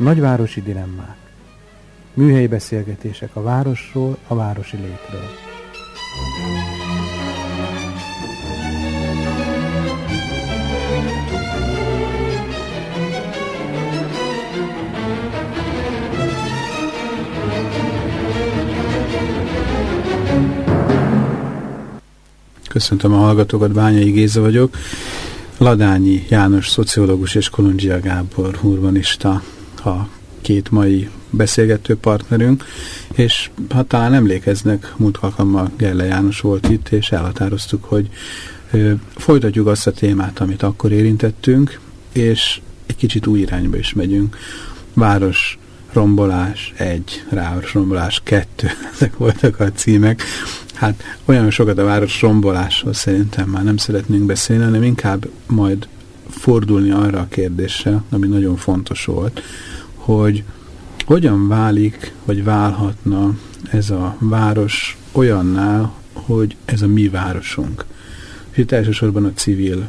Nagyvárosi dilemmák. Műhelyi beszélgetések a városról, a városi létről. Köszöntöm a hallgatókat, Bányai Géza vagyok. Ladányi János, szociológus és Kolundzsia Gábor, urbanista a két mai beszélgető partnerünk, és ha talán emlékeznek, múlt alkalommal Gelle János volt itt, és elhatároztuk, hogy ö, folytatjuk azt a témát, amit akkor érintettünk, és egy kicsit új irányba is megyünk. Város rombolás egy, város rombolás kettő, ezek voltak a címek. Hát olyan sokat a város rombolásról szerintem már nem szeretnénk beszélni, hanem inkább majd fordulni arra a kérdésre, ami nagyon fontos volt, hogy hogyan válik, vagy válhatna ez a város olyanná, hogy ez a mi városunk. És itt elsősorban a civil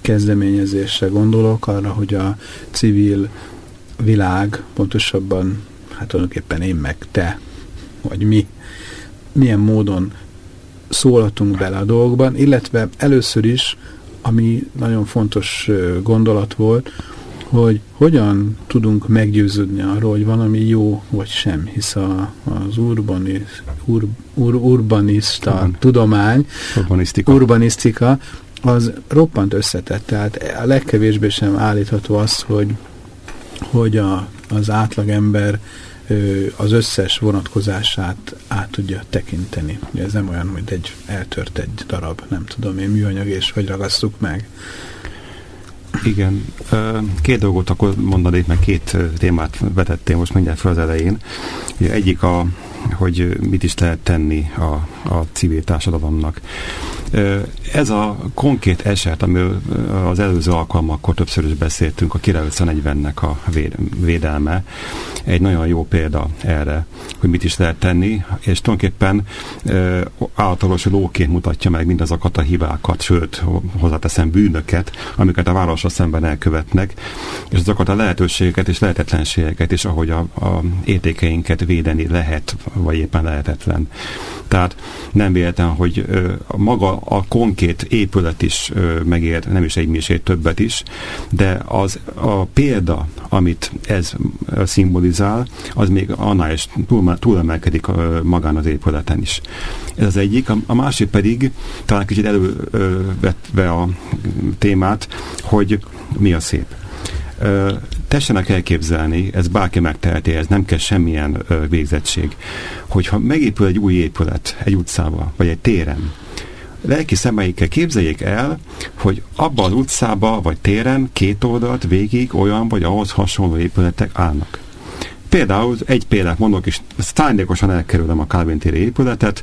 kezdeményezésre gondolok, arra, hogy a civil világ, pontosabban, hát tulajdonképpen én meg te, vagy mi, milyen módon szólhatunk bele a dolgokban, illetve először is, ami nagyon fontos gondolat volt, hogy hogyan tudunk meggyőződni arról, hogy valami jó vagy sem, hisz a, az urbani, ur, ur, urbanista Urban. tudomány, urbanisztika. urbanisztika, az roppant összetett. Tehát a legkevésbé sem állítható az, hogy, hogy a, az átlagember az összes vonatkozását át tudja tekinteni. Ez nem olyan, hogy egy eltört egy darab, nem tudom én, műanyag, és hogy ragasztuk meg. Igen, két dolgot akkor mondanék, meg két témát vetettél most mindjárt fel az elején. Egyik a, hogy mit is lehet tenni a, a civil társadalomnak. Ez a konkrét eset, amiről az előző alkalmakkor többször is beszéltünk, a 940-nek a védelme, egy nagyon jó példa erre, hogy mit is lehet tenni, és tulajdonképpen általános lóként mutatja meg mindazokat a hibákat, sőt, hozzáteszem bűnöket, amiket a városra szemben elkövetnek, és azokat a lehetőségeket és lehetetlenségeket is, ahogy a, a értékeinket védeni lehet, vagy éppen lehetetlen. Tehát nem véletlen, hogy maga a konkrét épület is megér, nem is egy misét, többet is, de az a példa, amit ez szimbolizál, az még annál is túl, túlemelkedik magán az épületen is. Ez az egyik. A, másik pedig, talán kicsit elővetve a témát, hogy mi a szép tessenek elképzelni, ez bárki megteheti, ez nem kell semmilyen ö, végzettség, hogyha megépül egy új épület egy utcába, vagy egy téren, lelki szemeikkel képzeljék el, hogy abban az utcába vagy téren két oldalt végig olyan vagy ahhoz hasonló épületek állnak. Például egy példát mondok, és szándékosan elkerülöm a Calvin téri épületet,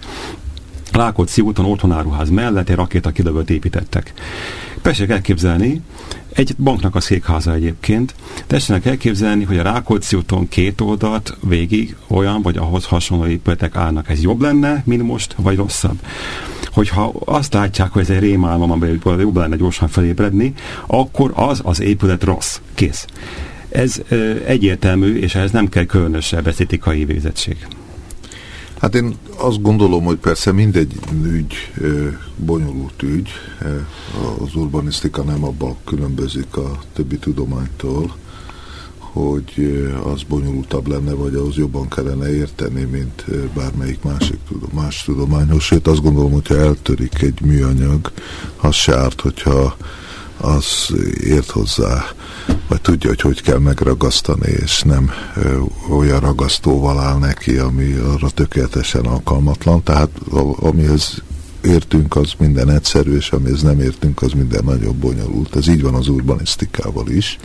Rákóczi úton otthonáruház mellett egy rakétakilövőt építettek. Persze elképzelni, egy banknak a székháza egyébként. Tessenek elképzelni, hogy a Rákóczi úton két oldalt végig olyan vagy ahhoz hasonló épületek állnak. Ez jobb lenne, mint most, vagy rosszabb? Hogyha azt látják, hogy ez egy rémálom, amelyikből jobb lenne gyorsan felébredni, akkor az az épület rossz. Kész. Ez ö, egyértelmű, és ez nem kell különösebb esztétikai végzettség. Hát én azt gondolom, hogy persze mindegy ügy bonyolult ügy, az urbanisztika nem abban különbözik a többi tudománytól, hogy az bonyolultabb lenne, vagy ahhoz jobban kellene érteni, mint bármelyik másik más tudományhoz. Sőt, azt gondolom, hogyha eltörik egy műanyag, az se árt, hogyha az ért hozzá, vagy tudja, hogy hogy kell megragasztani, és nem olyan ragasztóval áll neki, ami arra tökéletesen alkalmatlan. Tehát amihez értünk, az minden egyszerű, és amihez nem értünk, az minden nagyon bonyolult. Ez így van az urbanisztikával is.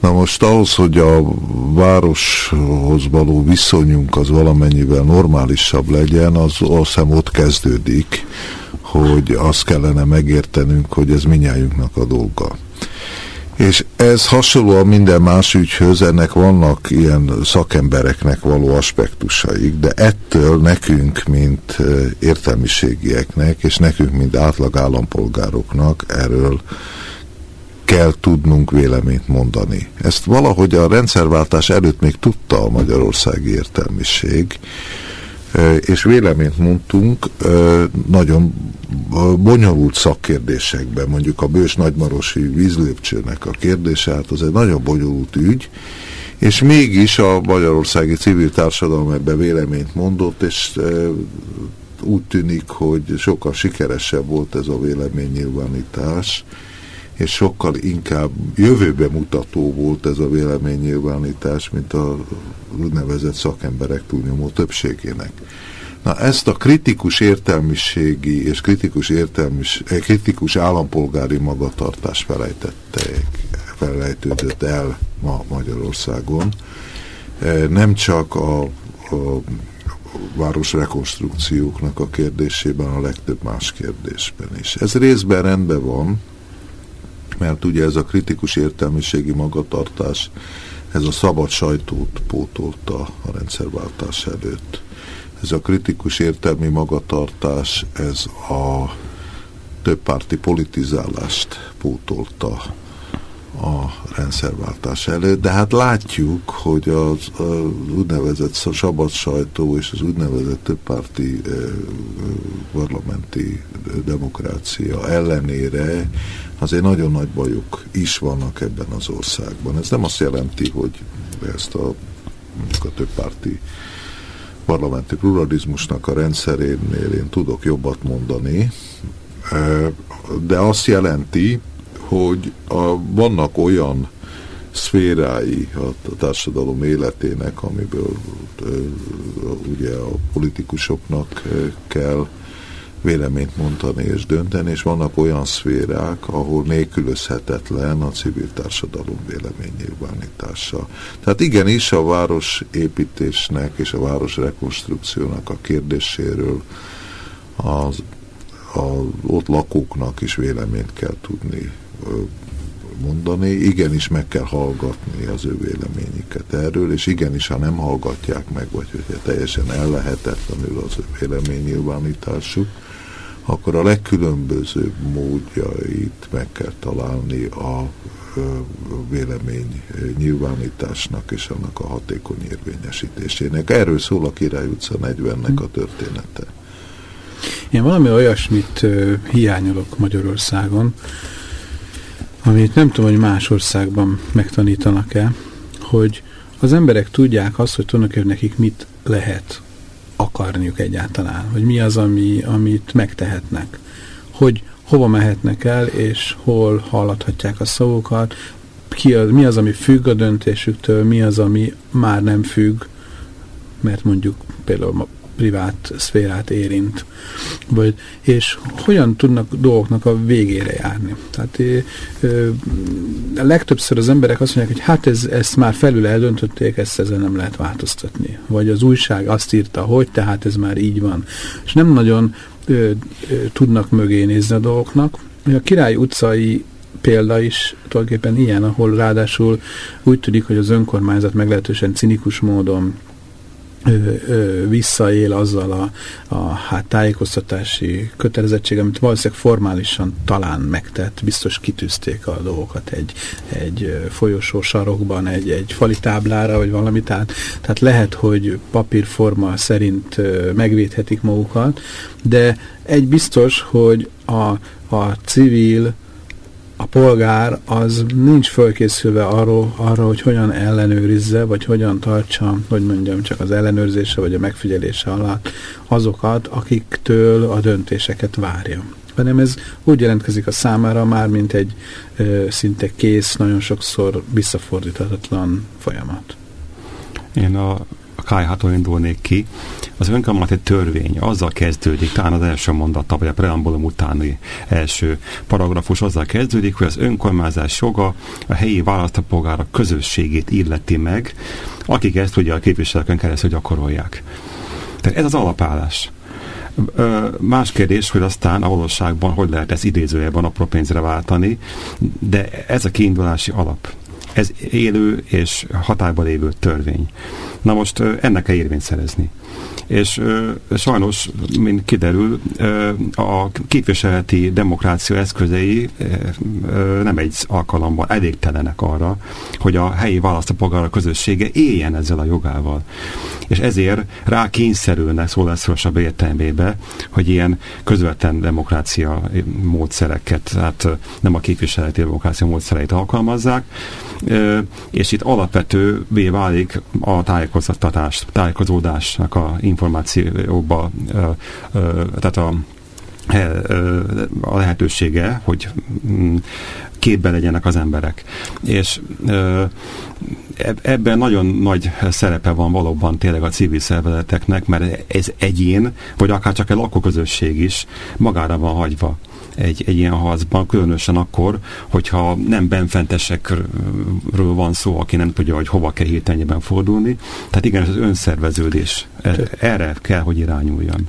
Na most ahhoz, hogy a városhoz való viszonyunk az valamennyivel normálisabb legyen, az azt hiszem ott kezdődik, hogy azt kellene megértenünk, hogy ez minnyájunknak a dolga. És ez hasonlóan minden más ügyhöz, ennek vannak ilyen szakembereknek való aspektusaik, de ettől nekünk, mint értelmiségieknek, és nekünk, mint átlag állampolgároknak erről kell tudnunk véleményt mondani. Ezt valahogy a rendszerváltás előtt még tudta a magyarországi értelmiség, és véleményt mondtunk nagyon bonyolult szakkérdésekben, mondjuk a Bős Nagymarosi vízlépcsőnek a kérdése, hát az egy nagyon bonyolult ügy, és mégis a magyarországi civil társadalom ebben véleményt mondott, és úgy tűnik, hogy sokkal sikeresebb volt ez a véleménynyilvánítás, és sokkal inkább jövőbe mutató volt ez a véleménynyilvánítás, mint a úgynevezett szakemberek túlnyomó többségének. Na ezt a kritikus értelmiségi és kritikus, értelmis, eh, kritikus állampolgári magatartás felejtettek, felejtődött el ma Magyarországon. Eh, nem csak a, a városrekonstrukcióknak a kérdésében, a legtöbb más kérdésben is. Ez részben rendben van, mert ugye ez a kritikus értelmiségi magatartás, ez a szabad sajtót pótolta a rendszerváltás előtt. Ez a kritikus értelmi magatartás, ez a többpárti politizálást pótolta a rendszerváltás előtt, de hát látjuk, hogy az, az úgynevezett szabad sajtó és az úgynevezett többpárti parlamenti demokrácia ellenére azért nagyon nagy bajok is vannak ebben az országban. Ez nem azt jelenti, hogy ezt a, a többpárti parlamenti pluralizmusnak a rendszerénél én tudok jobbat mondani, de azt jelenti, hogy a, vannak olyan szférái a társadalom életének, amiből ugye a politikusoknak kell véleményt mondani és dönteni, és vannak olyan szférák, ahol nélkülözhetetlen a civil társadalom véleménynyilvánítása. Tehát igenis a városépítésnek és a város rekonstrukciónak a kérdéséről az, az ott lakóknak is véleményt kell tudni mondani, igenis meg kell hallgatni az ő véleményüket erről, és igenis, ha nem hallgatják meg, vagy hogyha teljesen ellehetetlenül az ő véleménynyilvánításuk, akkor a legkülönbözőbb módjait meg kell találni a vélemény nyilvánításnak és annak a hatékony érvényesítésének. Erről szól a Király utca 40-nek a története. Én valami olyasmit hiányolok Magyarországon, amit nem tudom, hogy más országban megtanítanak-e, hogy az emberek tudják azt, hogy tulajdonképpen nekik mit lehet akarniuk egyáltalán, hogy mi az, ami, amit megtehetnek, hogy hova mehetnek el, és hol hallathatják a szavukat, ki az, mi az, ami függ a döntésüktől, mi az, ami már nem függ, mert mondjuk például privát szférát érint. Vagy, és hogyan tudnak dolgoknak a végére járni. Tehát ö, a legtöbbször az emberek azt mondják, hogy hát ez, ezt már felül eldöntötték, ezt ezen nem lehet változtatni. Vagy az újság azt írta, hogy tehát ez már így van. És nem nagyon ö, ö, tudnak mögé nézni a dolgoknak. A Király utcai példa is tulajdonképpen ilyen, ahol ráadásul úgy tűnik, hogy az önkormányzat meglehetősen cinikus módon visszaél azzal a, a hát, tájékoztatási kötelezettség, amit valószínűleg formálisan talán megtett, biztos kitűzték a dolgokat egy, egy folyosó sarokban, egy, egy fali táblára, vagy valami, tehát, tehát lehet, hogy papírforma szerint megvédhetik magukat, de egy biztos, hogy a, a civil a polgár az nincs fölkészülve arról, arra, hogy hogyan ellenőrizze, vagy hogyan tartsa, hogy mondjam, csak az ellenőrzése, vagy a megfigyelése alatt azokat, akiktől a döntéseket várja. Hanem ez úgy jelentkezik a számára már, mint egy ö, szinte kész, nagyon sokszor visszafordíthatatlan folyamat. Én a a K6-tól indulnék ki, az önkormányzati törvény azzal kezdődik, talán az első mondata, vagy a preambulum utáni első paragrafus azzal kezdődik, hogy az önkormányzás joga a helyi választópolgárok közösségét illeti meg, akik ezt ugye a képviselőkön keresztül gyakorolják. Tehát ez az alapállás. Más kérdés, hogy aztán a valóságban hogy lehet ezt idézőjelben apró pénzre váltani, de ez a kiindulási alap. Ez élő és hatályban lévő törvény. Na most ennek kell érvényt szerezni és sajnos, mint kiderül, a képviseleti demokrácia eszközei nem egy alkalommal elégtelenek arra, hogy a helyi választópolgárok közössége éljen ezzel a jogával. És ezért rá kényszerülnek szólászosabb értelmébe, hogy ilyen közvetlen demokrácia módszereket, tehát nem a képviseleti demokrácia módszereit alkalmazzák, és itt alapvetővé válik a tájékoztatás, tájékozódásnak a információba, tehát a a lehetősége, hogy mm, képbe legyenek az emberek. És ebben nagyon nagy szerepe van valóban tényleg a civil szervezeteknek, mert ez egyén, vagy akár csak egy lakóközösség is magára van hagyva egy, egy ilyen harcban, különösen akkor, hogyha nem benfentesekről van szó, aki nem tudja, hogy hova kell hirtelenjében fordulni. Tehát igen, ez az önszerveződés e, erre kell, hogy irányuljon.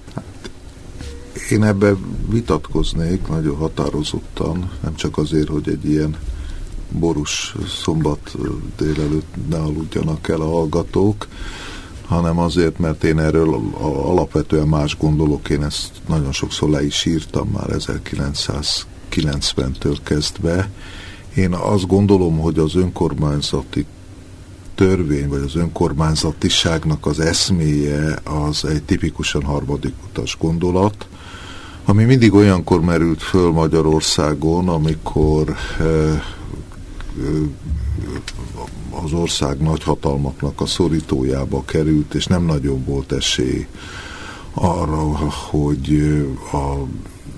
Én ebbe vitatkoznék nagyon határozottan, nem csak azért, hogy egy ilyen borús szombat délelőtt ne aludjanak el a hallgatók, hanem azért, mert én erről alapvetően más gondolok, én ezt nagyon sokszor le is írtam már 1990-től kezdve. Én azt gondolom, hogy az önkormányzati törvény, vagy az önkormányzatiságnak az eszméje az egy tipikusan harmadik utas gondolat, ami mindig olyankor merült föl Magyarországon, amikor eh, az ország nagyhatalmaknak a szorítójába került, és nem nagyon volt esély arra, hogy a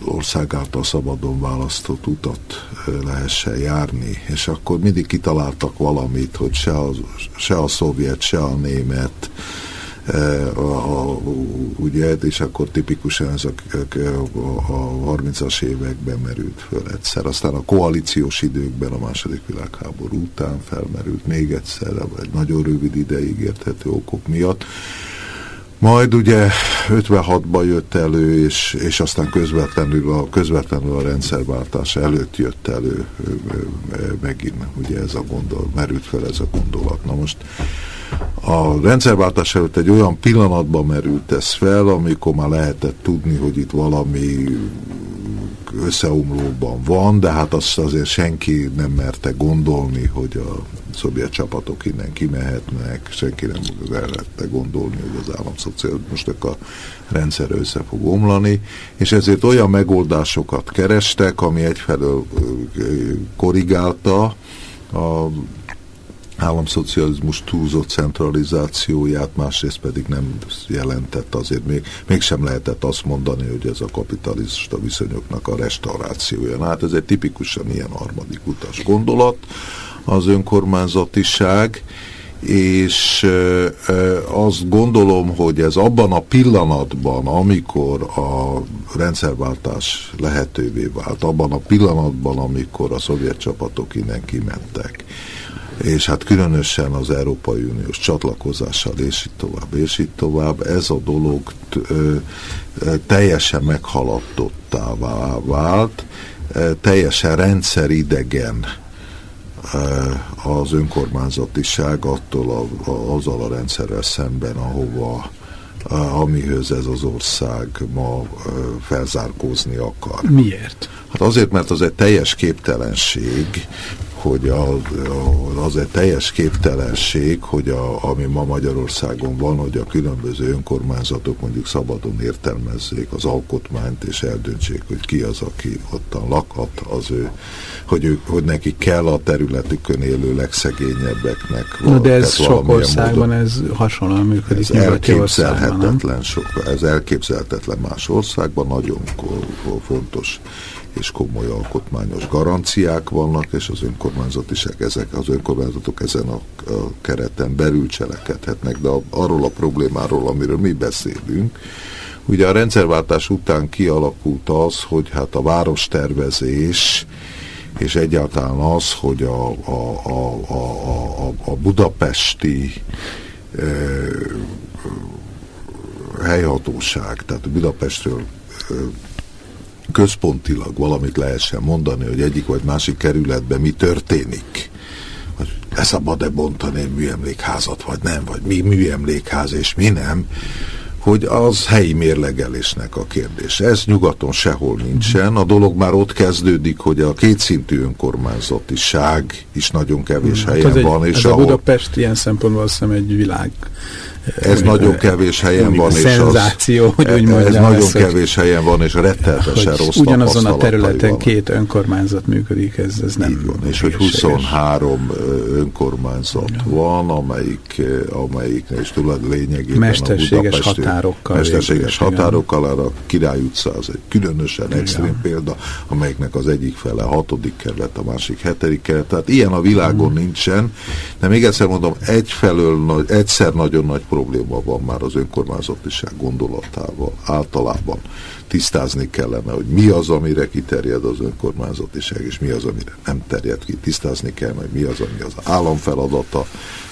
ország által szabadon választott utat lehessen járni, és akkor mindig kitaláltak valamit, hogy se a, se a szovjet, se a német, a, a, ugye, és akkor tipikusan ez a, a, a 30-as években merült föl egyszer. Aztán a koalíciós időkben a második világháború után felmerült még egyszer, vagy nagyon rövid ideig érthető okok miatt. Majd ugye 56-ban jött elő, és, és aztán közvetlenül a, közvetlenül a rendszerváltás előtt jött elő megint ugye ez a gondol, merült fel ez a gondolat. Na most a rendszerváltás előtt egy olyan pillanatban merült ez fel, amikor már lehetett tudni, hogy itt valami összeomlóban van, de hát azt azért senki nem merte gondolni, hogy a szovjet csapatok innen kimehetnek, senki nem merte gondolni, hogy az államszocializmusnak a rendszer össze fog omlani, és ezért olyan megoldásokat kerestek, ami egyfelől korrigálta a államszocializmus túlzott centralizációját, másrészt pedig nem jelentett azért még, mégsem lehetett azt mondani, hogy ez a kapitalista viszonyoknak a restaurációja. Na, hát ez egy tipikusan ilyen harmadik utas gondolat, az önkormányzatiság, és azt gondolom, hogy ez abban a pillanatban, amikor a rendszerváltás lehetővé vált, abban a pillanatban, amikor a szovjet csapatok innen kimentek, és hát különösen az Európai Uniós csatlakozással, és így tovább, és így tovább, ez a dolog teljesen meghaladtottá vált, teljesen rendszeridegen az önkormányzatiság attól a, a, azzal a rendszerrel szemben, ahova amihez ez az ország ma felzárkózni akar. Miért? Hát azért, mert az egy teljes képtelenség, hogy az, az egy teljes képtelenség, hogy a, ami ma Magyarországon van, hogy a különböző önkormányzatok mondjuk szabadon értelmezzék az alkotmányt, és eldöntsék, hogy ki az, aki ottan lakhat, az ő, hogy, ő, hogy neki kell a területükön élő legszegényebbeknek. Na de ez sok országban módon, ez hasonlóan működik. Ez elképzelhetetlen, sok, ez elképzelhetetlen más országban, nagyon fontos és komoly alkotmányos garanciák vannak, és az önkormányzatiság, ezek az önkormányzatok ezen a, a kereten belül cselekedhetnek, de a, arról a problémáról, amiről mi beszélünk, Ugye a rendszerváltás után kialakult az, hogy hát a várostervezés és egyáltalán az, hogy a, a, a, a, a budapesti e, helyhatóság, tehát a Budapestről e, központilag valamit lehessen mondani, hogy egyik vagy másik kerületben mi történik, hogy szabad-e bontani egy műemlékházat, vagy nem, vagy mi műemlékház és mi nem, hogy az helyi mérlegelésnek a kérdés. Ez nyugaton sehol nincsen. A dolog már ott kezdődik, hogy a kétszintű önkormányzatiság is nagyon kevés hát helyen egy, van. És ez ahol, a Budapest ilyen szempontból azt hiszem egy világ ez nagyon kevés helyen van, és szenzáció, az, hogy úgy ez nagyon ezt, kevés helyen van, és rettenetesen rossz Ugyanazon a területen van. két önkormányzat működik, ez, ez nem van, És hogy 23 önkormányzat ja. van, amelyik, amelyik és tudod lényegében mesterséges a határokkal. Mesterséges határokkal, a Király utca az egy különösen Igen. extrém példa, amelyiknek az egyik fele hatodik kerület, a másik hetedik kerület. Tehát ilyen a világon hmm. nincsen, de még egyszer mondom, egyfelől egyszer nagyon nagy probléma van már az önkormányzatiság gondolatával általában. Tisztázni kellene, hogy mi az, amire kiterjed az önkormányzatiság, és mi az, amire nem terjed ki. Tisztázni kell, hogy mi az, ami az állam feladata,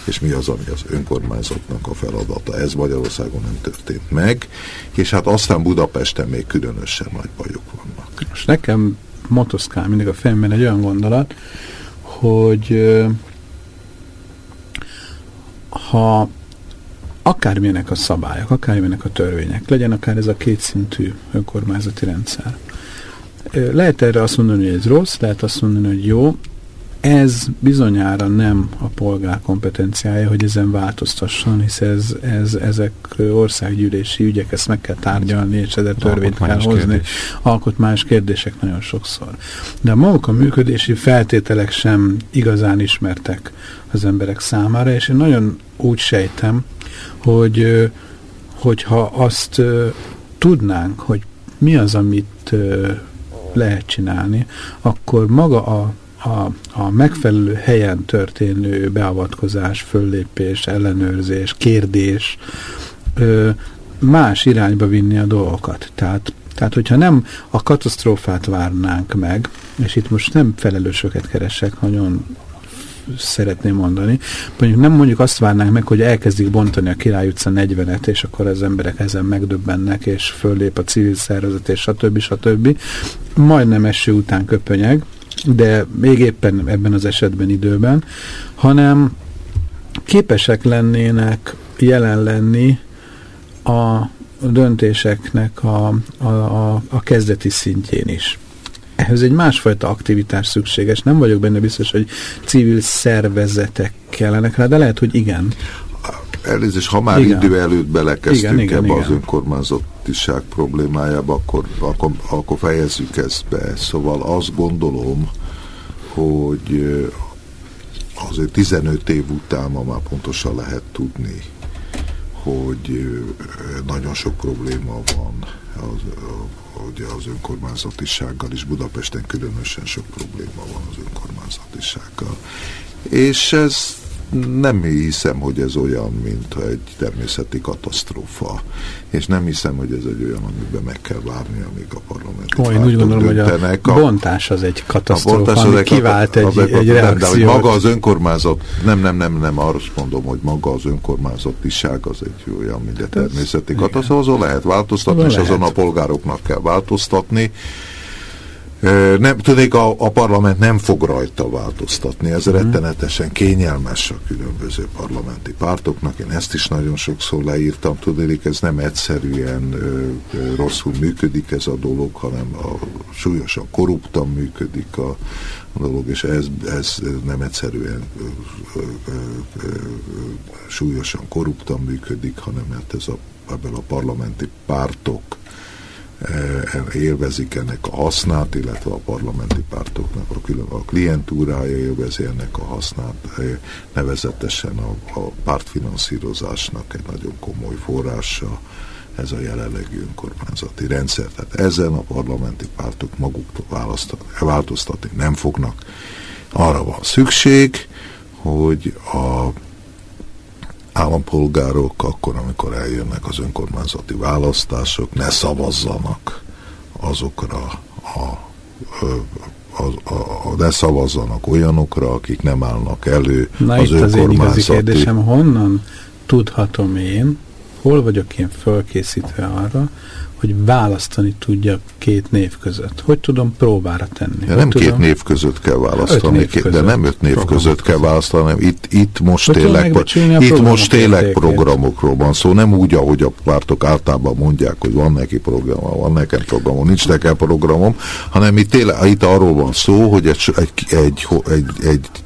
és mi az, ami az önkormányzatnak a feladata. Ez Magyarországon nem történt meg, és hát aztán Budapesten még különösen nagy bajok vannak. Most nekem motoszkál mindig a fejemben egy olyan gondolat, hogy ha akármilyenek a szabályok, akármilyenek a törvények, legyen akár ez a kétszintű önkormányzati rendszer. Lehet erre azt mondani, hogy ez rossz, lehet azt mondani, hogy jó, ez bizonyára nem a polgár kompetenciája, hogy ezen változtasson, hisz ez, ez, ezek országgyűlési ügyek, ezt meg kell tárgyalni, és ezzel törvényt kell hozni. Kérdés. Alkotmányos kérdések nagyon sokszor. De maguk a működési feltételek sem igazán ismertek az emberek számára, és én nagyon úgy sejtem, hogy hogyha azt tudnánk, hogy mi az, amit lehet csinálni, akkor maga a, a, a megfelelő helyen történő beavatkozás, föllépés, ellenőrzés, kérdés más irányba vinni a dolgokat. Tehát, tehát, hogyha nem a katasztrófát várnánk meg, és itt most nem felelősöket keresek, nagyon szeretném mondani. Mondjuk nem mondjuk azt várnánk meg, hogy elkezdik bontani a Király utca 40-et, és akkor az emberek ezen megdöbbennek, és föllép a civil szervezet, és stb. stb. Majdnem eső után köpönyeg, de még éppen ebben az esetben időben, hanem képesek lennének jelen lenni a döntéseknek a, a, a, a kezdeti szintjén is ehhez egy másfajta aktivitás szükséges. Nem vagyok benne biztos, hogy civil szervezetek kellenek rá, de lehet, hogy igen. Elnézést, ha már igen. idő előtt belekezdtünk igen, igen, ebbe igen. az önkormányzatiság problémájába, akkor, akkor, akkor fejezzük ezt be. Szóval azt gondolom, hogy azért 15 év után ma már pontosan lehet tudni, hogy nagyon sok probléma van az, ugye az önkormányzatisággal is, Budapesten különösen sok probléma van az önkormányzatisággal. És ez nem hiszem, hogy ez olyan, mint egy természeti katasztrófa, és nem hiszem, hogy ez egy olyan, amiben meg kell várni, amíg a parlament. Ó, én úgy gondolom, döntenek. hogy a bontás az egy katasztrófa, a ami kivált egy, egy, egy reakciót. De hogy maga az önkormányzat, nem, nem, nem, nem, arra mondom, hogy maga az önkormányzatiság az egy olyan, mint egy természeti katasztrófa, azon lehet változtatni, és azon a polgároknak kell változtatni, nem, tudnék, a, a parlament nem fog rajta változtatni, ez mm. rettenetesen kényelmes a különböző parlamenti pártoknak, én ezt is nagyon sokszor leírtam, tudnék, ez nem egyszerűen ö, ö, rosszul működik ez a dolog, hanem a, súlyosan korruptan működik a, a dolog, és ez, ez nem egyszerűen ö, ö, ö, súlyosan korruptan működik, hanem mert ez a, ebben a parlamenti pártok élvezik ennek a hasznát, illetve a parlamenti pártoknak a, külön, a klientúrája élvezi ennek a hasznát, eh, nevezetesen a, a pártfinanszírozásnak egy nagyon komoly forrása ez a jelenlegi önkormányzati rendszer. Tehát ezen a parlamenti pártok maguktól változtatni nem fognak. Arra van szükség, hogy a állampolgárok akkor, amikor eljönnek az önkormányzati választások, ne szavazzanak azokra a, a, a, a ne szavazzanak olyanokra, akik nem állnak elő Na az itt az én igazi kérdésem, honnan tudhatom én, hol vagyok én fölkészítve arra, hogy választani tudja két név között. Hogy tudom próbára tenni? Ja, nem tudom? két név között kell választani, név között. de nem öt név között kell választani, hanem itt, itt most hogy tényleg, itt most tényleg programokról van szó, nem úgy, ahogy a pártok általában mondják, hogy van neki programom, van nekem programom, nincs nekem programom, hanem itt, tényleg, itt arról van szó, hogy egy, egy, egy, egy,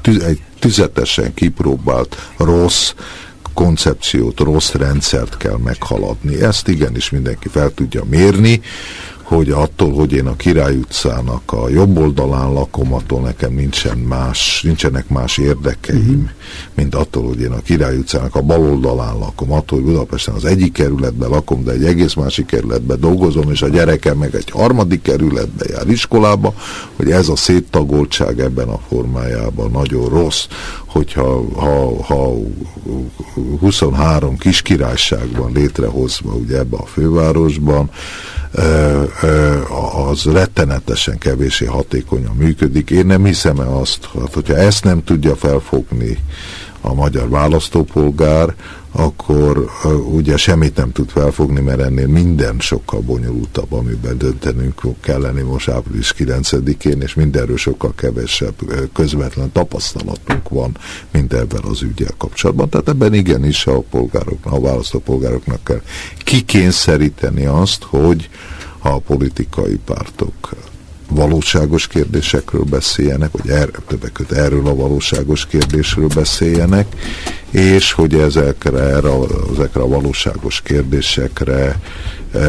egy, egy tüzetesen kipróbált rossz koncepciót, rossz rendszert kell meghaladni. Ezt igenis mindenki fel tudja mérni, hogy attól, hogy én a Király utcának a jobb oldalán lakom, attól nekem nincsen más, nincsenek más érdekeim, uh-huh. mint attól, hogy én a Király utcának a bal oldalán lakom, attól, hogy Budapesten az egyik kerületben lakom, de egy egész másik kerületben dolgozom, és a gyerekem meg egy harmadik kerületben jár iskolába, hogy ez a széttagoltság ebben a formájában nagyon rossz, hogyha ha, ha 23 kis királyság van létrehozva ugye ebbe a fővárosban, az rettenetesen kevésé hatékonyan működik. Én nem hiszem -e azt, hát, hogyha ezt nem tudja felfogni a magyar választópolgár, akkor ugye semmit nem tud felfogni, mert ennél minden sokkal bonyolultabb, amiben döntenünk kell lenni most április 9-én, és mindenről sokkal kevesebb közvetlen tapasztalatunk van, mint ebben az ügyel kapcsolatban. Tehát ebben igenis a polgároknak, a választópolgároknak kell kikényszeríteni azt, hogy a politikai pártok valóságos kérdésekről beszéljenek, vagy er, többek között erről a valóságos kérdésről beszéljenek, és hogy ezekre, erre, ezekre a valóságos kérdésekre e,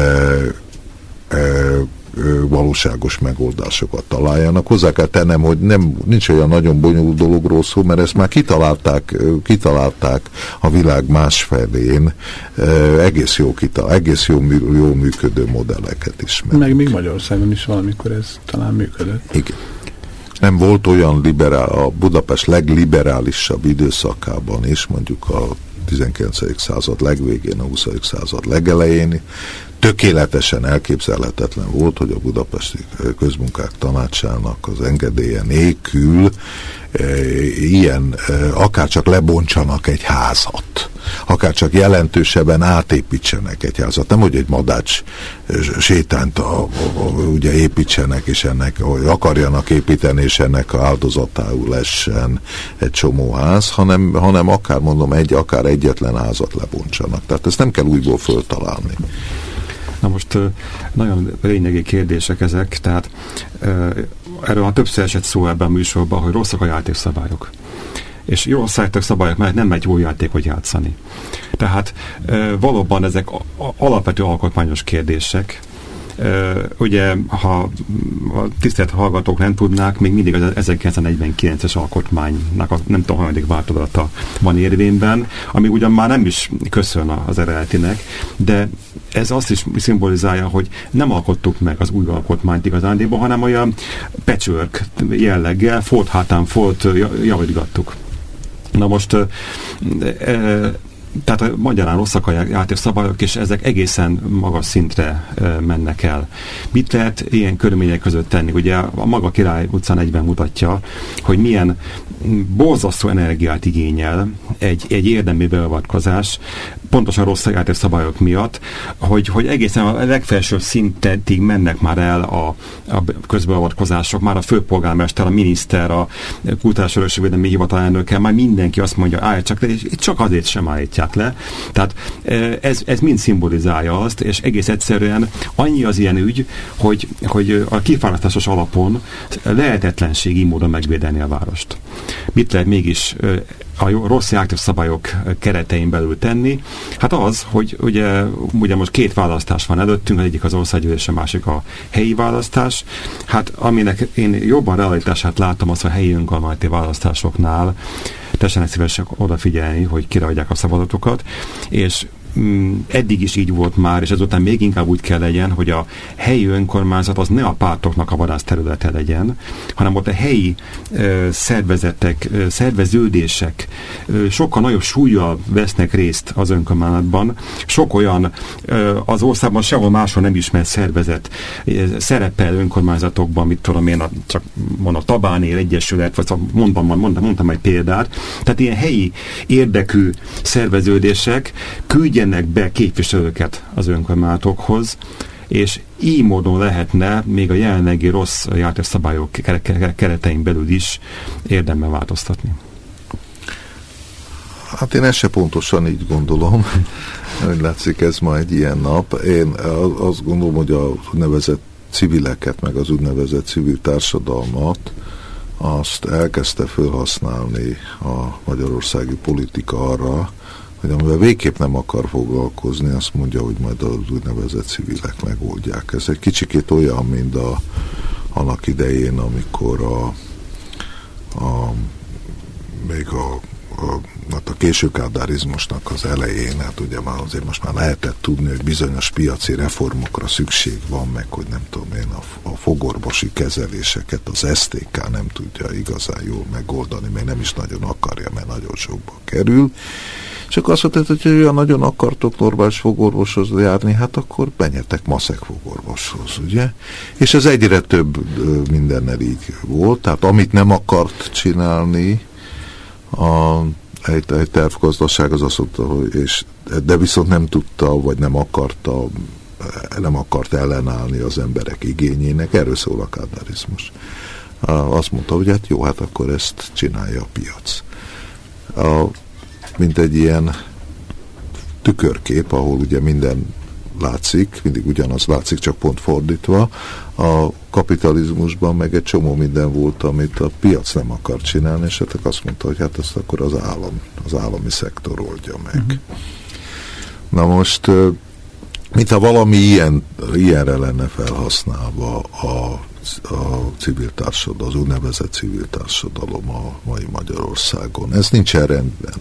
e, valóságos megoldásokat találjanak. Hozzá kell tennem, hogy nem, nincs olyan nagyon bonyolult dologról szó, mert ezt már kitalálták, kitalálták a világ másfelén egész jó, kital, egész jó, jó működő modelleket is. Meg még Magyarországon is valamikor ez talán működött. Igen. Nem volt olyan liberál, a Budapest legliberálisabb időszakában is, mondjuk a 19. század legvégén, a 20. század legelején tökéletesen elképzelhetetlen volt, hogy a Budapesti Közmunkák Tanácsának az engedélye nélkül e, ilyen, e, akár csak lebontsanak egy házat, akár csak jelentősebben átépítsenek egy házat. Nem, hogy egy madács sétánt a, a, a, ugye építsenek, és ennek, hogy akarjanak építeni, és ennek áldozatául lessen egy csomó ház, hanem, hanem akár mondom, egy, akár egyetlen házat lebontsanak. Tehát ezt nem kell újból föltalálni. Na most nagyon lényegi kérdések ezek, tehát erről a többször esett szó ebben a műsorban, hogy rosszak a játékszabályok. És jó szabályok mellett nem megy jó játékot játszani. Tehát valóban ezek alapvető alkotmányos kérdések, ugye, ha a tisztelt hallgatók nem tudnák, még mindig az 1949-es alkotmánynak a nem tudom, hanyadik változata van érvényben, ami ugyan már nem is köszön az eredetinek, de ez azt is szimbolizálja, hogy nem alkottuk meg az új alkotmányt igazándiból, hanem olyan patchwork jelleggel, folt hátán folt javítgattuk. Na most tehát magyarán rosszak a játékszabályok, és ezek egészen magas szintre mennek el. Mit lehet ilyen körülmények között tenni? Ugye a maga Király utcán egyben mutatja, hogy milyen borzasztó energiát igényel egy, egy érdemi beavatkozás, pontosan rossz szabályok miatt, hogy, hogy egészen a legfelsőbb szintig mennek már el a, a közbeavatkozások, már a főpolgármester, a miniszter, a kultúrás örökségvédelmi hivatal elnöke, már mindenki azt mondja, állj csak, és csak azért sem állítják le. Tehát e, ez, ez mind szimbolizálja azt, és egész egyszerűen annyi az ilyen ügy, hogy, hogy a kiválasztásos alapon lehetetlenségi módon megvédeni a várost. Mit lehet mégis a rossz szabályok keretein belül tenni? Hát az, hogy ugye, ugye most két választás van előttünk, az egyik az országgyűlés, a másik a helyi választás. Hát aminek én jobban realitását látom, az a helyi önkormányzati választásoknál, tessenek szívesek odafigyelni, hogy kire a szavazatokat, és eddig is így volt már, és ezután még inkább úgy kell legyen, hogy a helyi önkormányzat az ne a pártoknak a vadász területe legyen, hanem ott a helyi ö, szervezetek, ö, szerveződések ö, sokkal nagyobb súlyjal vesznek részt az önkormányzatban. Sok olyan ö, az országban sehol máshol nem ismert szervezet szerepel önkormányzatokban, mit tudom én, a, csak mondom, a Tabánél Egyesület, vagy mondtam, mondtam, mondtam egy példát. Tehát ilyen helyi érdekű szerveződések küldjenek be képviselőket az önkormányzatokhoz, és így módon lehetne még a jelenlegi rossz jártásszabályok keretein belül is érdemben változtatni. Hát én ezt se pontosan így gondolom, hogy látszik ez ma egy ilyen nap. Én azt gondolom, hogy a úgynevezett civileket, meg az úgynevezett civil társadalmat, azt elkezdte felhasználni a magyarországi politika arra, hogy amivel végképp nem akar foglalkozni, azt mondja, hogy majd az úgynevezett civilek megoldják. Ez egy kicsikét olyan, mint a, annak idején, amikor a, a még a a, hát a késő kádárizmusnak az elején, hát ugye már azért most már lehetett tudni, hogy bizonyos piaci reformokra szükség van, meg hogy nem tudom én, a, a fogorvosi kezeléseket az STK nem tudja igazán jól megoldani, még nem is nagyon akarja, mert nagyon sokba kerül. Akkor azt mondta, hogy olyan nagyon akartok normális fogorvoshoz járni, hát akkor menjetek maszek fogorvoshoz, ugye? És ez egyre több mindennel így volt, tehát amit nem akart csinálni, a, egy, egy tervgazdaság az azt mondta, hogy és, de viszont nem tudta, vagy nem akarta, nem akart ellenállni az emberek igényének, erről szól a kádárizmus. Azt mondta, hogy hát jó, hát akkor ezt csinálja a piac. A, mint egy ilyen tükörkép, ahol ugye minden látszik, mindig ugyanaz látszik, csak pont fordítva. A kapitalizmusban meg egy csomó minden volt, amit a piac nem akar csinálni, és hát azt mondta, hogy hát ezt akkor az állam, az állami szektor oldja meg. Uh-huh. Na most, mintha valami ilyen, ilyenre lenne felhasználva a a civil társadalom, az úgynevezett civil társadalom a mai Magyarországon. Ez nincsen rendben.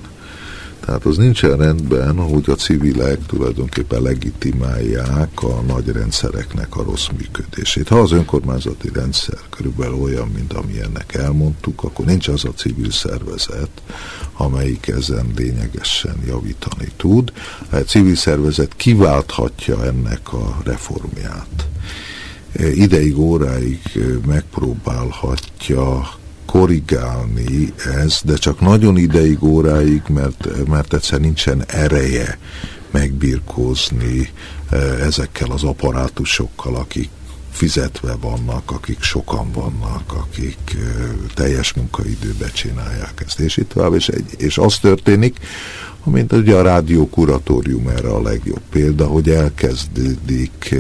Tehát az nincsen rendben, hogy a civilek tulajdonképpen legitimálják a nagy rendszereknek a rossz működését. Ha az önkormányzati rendszer körülbelül olyan, mint amilyennek elmondtuk, akkor nincs az a civil szervezet, amelyik ezen lényegesen javítani tud. A civil szervezet kiválthatja ennek a reformját. Ideig, óráig megpróbálhatja korrigálni ezt, de csak nagyon ideig, óráig, mert, mert egyszer nincsen ereje megbirkózni eh, ezekkel az apparátusokkal, akik fizetve vannak, akik sokan vannak, akik eh, teljes munkaidőbe csinálják ezt, és itt tovább, és, és az történik, mint ugye a rádió kuratórium erre a legjobb példa, hogy elkezdik,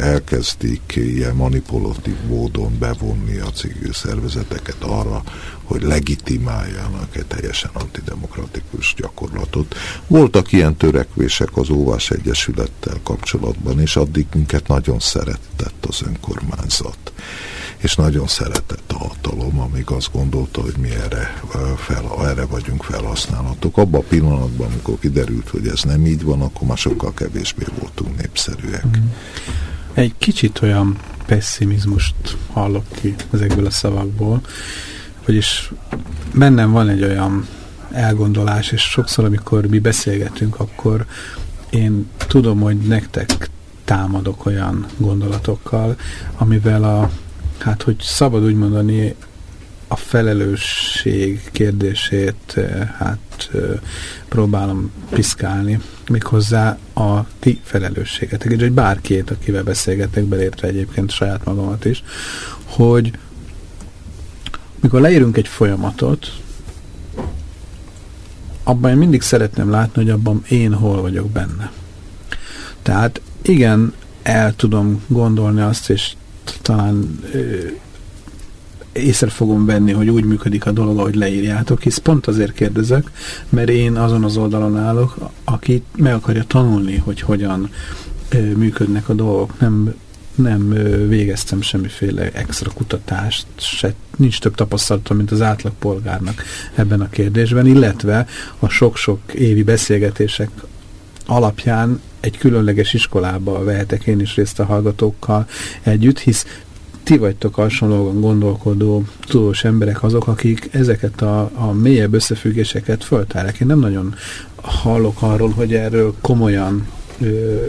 elkezdik ilyen manipulatív módon bevonni a civil szervezeteket arra, hogy legitimáljanak egy teljesen antidemokratikus gyakorlatot. Voltak ilyen törekvések az Óvás Egyesülettel kapcsolatban, és addig minket nagyon szeretett az önkormányzat és nagyon szeretett a hatalom, amíg azt gondolta, hogy mi erre, fel, erre vagyunk felhasználhatók. Abban a pillanatban, amikor kiderült, hogy ez nem így van, akkor már sokkal kevésbé voltunk népszerűek. Mm. Egy kicsit olyan pessimizmust hallok ki ezekből a szavakból, vagyis bennem van egy olyan elgondolás, és sokszor, amikor mi beszélgetünk, akkor én tudom, hogy nektek támadok olyan gondolatokkal, amivel a hát hogy szabad úgy mondani, a felelősség kérdését eh, hát eh, próbálom piszkálni, méghozzá a ti felelősségetek, és egy bárkét, akivel beszélgetek, belértve egyébként saját magamat is, hogy mikor leírunk egy folyamatot, abban én mindig szeretném látni, hogy abban én hol vagyok benne. Tehát igen, el tudom gondolni azt, és talán ö, észre fogom venni, hogy úgy működik a dolog, ahogy leírjátok, hisz pont azért kérdezek, mert én azon az oldalon állok, aki meg akarja tanulni, hogy hogyan működnek a dolgok. Nem, nem végeztem semmiféle extra kutatást, se, nincs több tapasztalatom, mint az átlag polgárnak ebben a kérdésben, illetve a sok-sok évi beszélgetések alapján egy különleges iskolába vehetek én is részt a hallgatókkal együtt, hisz ti vagytok hasonlóan gondolkodó tudós emberek azok, akik ezeket a, a mélyebb összefüggéseket föltárják. Én nem nagyon hallok arról, hogy erről komolyan ö,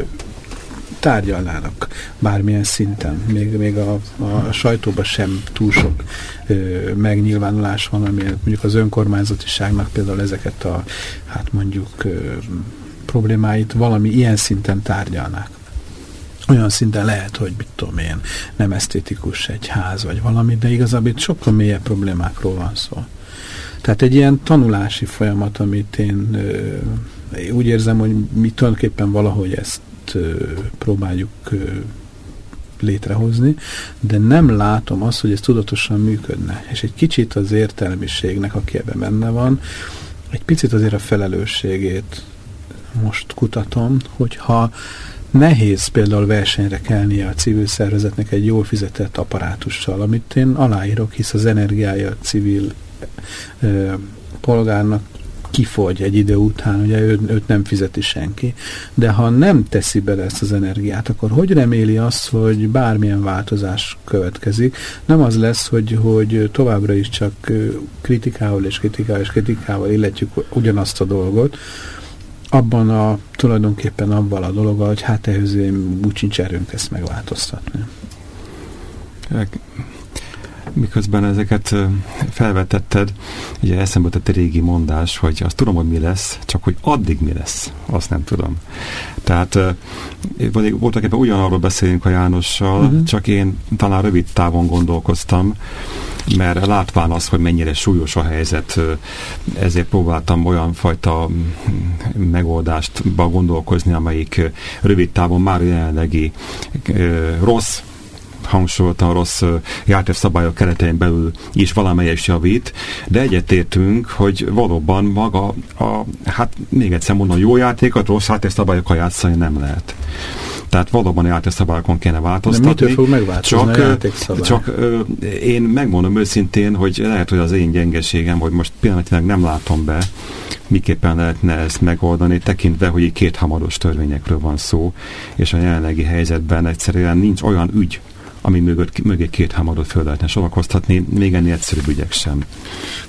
tárgyalnának bármilyen szinten. Még, még a, a sajtóban sem túl sok ö, megnyilvánulás van, ami mondjuk az önkormányzatiságnak például ezeket a, hát mondjuk ö, problémáit valami ilyen szinten tárgyalnák olyan szinten lehet, hogy mit tudom én, nem esztétikus egy ház vagy valami, de igazából itt sokkal mélyebb problémákról van szó. Tehát egy ilyen tanulási folyamat, amit én ö, úgy érzem, hogy mi tulajdonképpen valahogy ezt ö, próbáljuk ö, létrehozni, de nem látom azt, hogy ez tudatosan működne. És egy kicsit az értelmiségnek, aki ebben benne van, egy picit azért a felelősségét most kutatom, hogyha nehéz például versenyre kelnie a civil szervezetnek egy jól fizetett apparátussal, amit én aláírok, hisz az energiája a civil ö, polgárnak kifogy egy idő után, ugye ő, őt nem fizeti senki. De ha nem teszi bele ezt az energiát, akkor hogy reméli azt, hogy bármilyen változás következik? Nem az lesz, hogy, hogy továbbra is csak kritikával és kritikával és kritikával illetjük ugyanazt a dolgot, abban a tulajdonképpen abban a dolog, hogy hát ehhez úgy sincs erőnk ezt megváltoztatni. Miközben ezeket felvetetted, ugye eszembe tett egy régi mondás, hogy azt tudom, hogy mi lesz, csak hogy addig mi lesz, azt nem tudom. Tehát voltak éppen ugyanarról beszélünk a Jánossal, uh-huh. csak én talán rövid távon gondolkoztam, mert látván az, hogy mennyire súlyos a helyzet, ezért próbáltam olyan fajta megoldást gondolkozni, amelyik rövid távon már jelenlegi rossz, hangsúlyoltan rossz jártás keretein belül is valamelyes javít, de egyetértünk, hogy valóban maga a, hát még egyszer mondom, jó játékot rossz jártás játszani nem lehet. Tehát valóban játékszabályokon kéne változtatni. De mitől fog megváltozni csak, a Csak ö, én megmondom őszintén, hogy lehet, hogy az én gyengeségem, hogy most pillanatilag nem látom be, miképpen lehetne ezt megoldani, tekintve, hogy itt két hamaros törvényekről van szó, és a jelenlegi helyzetben egyszerűen nincs olyan ügy, ami mögött, mögé két hamarot föl lehetne sorakoztatni, még ennél egyszerűbb ügyek sem.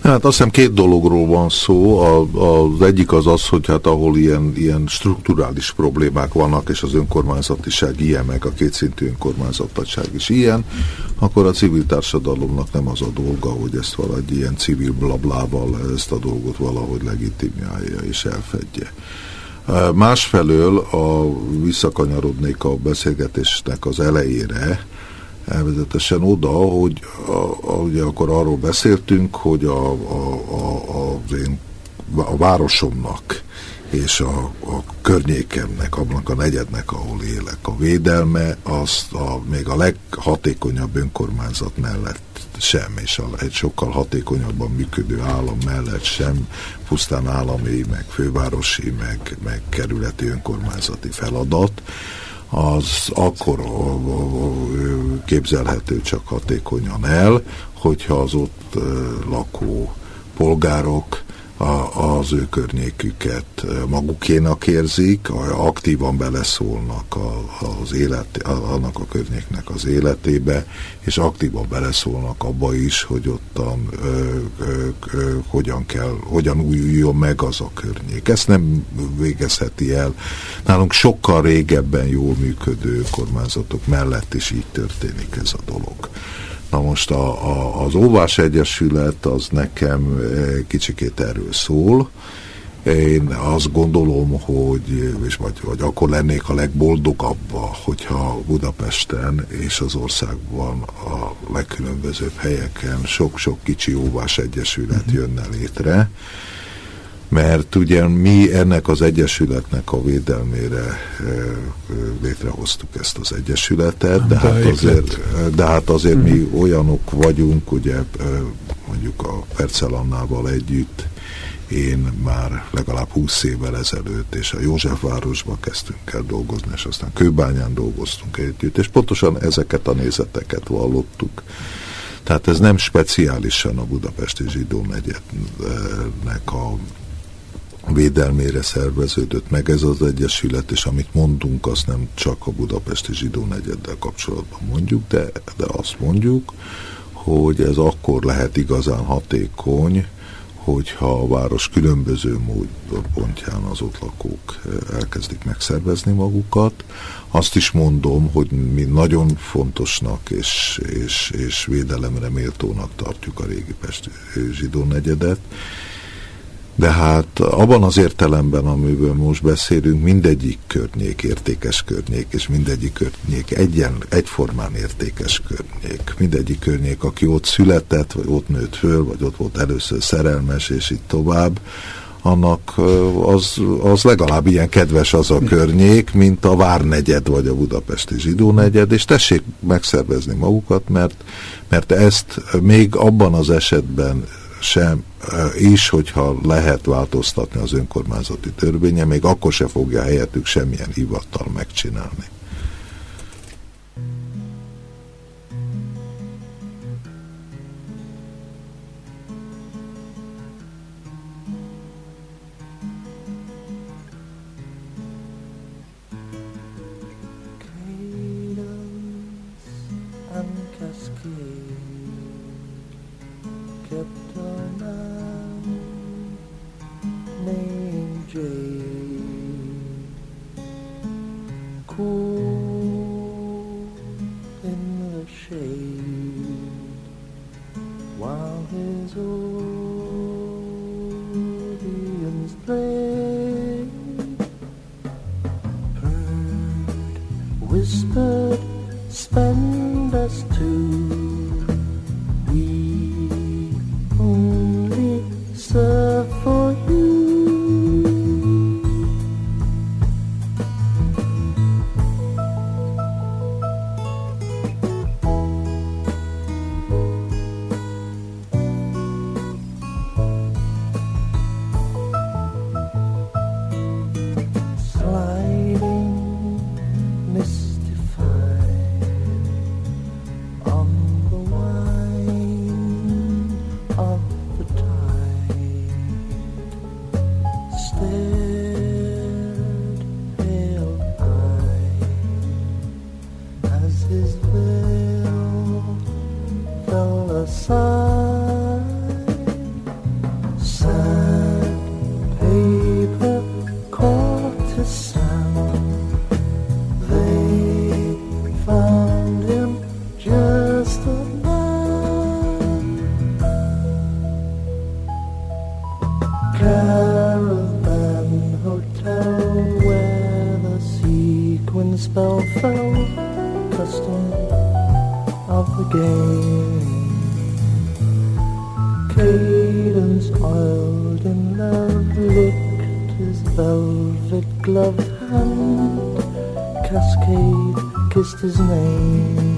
Hát azt hiszem két dologról van szó. A, az egyik az az, hogy hát ahol ilyen, ilyen strukturális problémák vannak, és az önkormányzatiság ilyen, meg a kétszintű önkormányzatiság is ilyen, akkor a civil társadalomnak nem az a dolga, hogy ezt valahogy ilyen civil blablával ezt a dolgot valahogy legitimálja és elfedje. Másfelől a, visszakanyarodnék a beszélgetésnek az elejére, elvezetesen oda, hogy a, a, ugye akkor arról beszéltünk, hogy a, a, a, az én, a városomnak és a, a környékemnek, abban a negyednek, ahol élek, a védelme, azt a, még a leghatékonyabb önkormányzat mellett sem, és a, egy sokkal hatékonyabban működő állam mellett sem, pusztán állami, meg fővárosi, meg, meg kerületi önkormányzati feladat az akkor képzelhető csak hatékonyan el, hogyha az ott lakó polgárok az ő környéküket magukénak érzik, aktívan beleszólnak az élet, annak a környéknek az életébe, és aktívan beleszólnak abba is, hogy ottan ö, ö, ö, hogyan kell, hogyan újuljon meg az a környék. Ezt nem végezheti el. Nálunk sokkal régebben jól működő kormányzatok mellett is így történik ez a dolog. Na most a, a, az Óvás Egyesület az nekem eh, kicsikét erről szól. Én azt gondolom, hogy, és vagy, vagy akkor lennék a legboldogabb, hogyha Budapesten és az országban a legkülönbözőbb helyeken sok-sok kicsi óvás egyesület mhm. jönne létre, mert ugye mi ennek az egyesületnek a védelmére létrehoztuk ezt az egyesületet, de hát azért, de hát azért mi mhm. olyanok vagyunk, ugye mondjuk a Percelannával együtt, én már legalább 20 évvel ezelőtt, és a Józsefvárosba kezdtünk el dolgozni, és aztán Kőbányán dolgoztunk együtt, és pontosan ezeket a nézeteket vallottuk. Tehát ez nem speciálisan a budapesti zsidó negyednek a védelmére szerveződött meg ez az egyesület, és amit mondunk, azt nem csak a budapesti zsidó negyeddel kapcsolatban mondjuk, de, de azt mondjuk, hogy ez akkor lehet igazán hatékony, hogyha a város különböző módpontján az ott lakók eh, elkezdik megszervezni magukat. Azt is mondom, hogy mi nagyon fontosnak és, és, és védelemre méltónak tartjuk a régi Pesti zsidó negyedet, de hát abban az értelemben, amiből most beszélünk, mindegyik környék értékes környék, és mindegyik környék egyen, egyformán értékes környék. Mindegyik környék, aki ott született, vagy ott nőtt föl, vagy ott volt először szerelmes, és így tovább, annak az, az legalább ilyen kedves az a környék, mint a Várnegyed vagy a budapesti zsidó negyed, és tessék megszervezni magukat, mert, mert ezt még abban az esetben sem is, hogyha lehet változtatni az önkormányzati törvénye, még akkor se fogja helyettük semmilyen hivatal megcsinálni. cadence oiled in love licked his velvet gloved hand. Cascade kissed his name.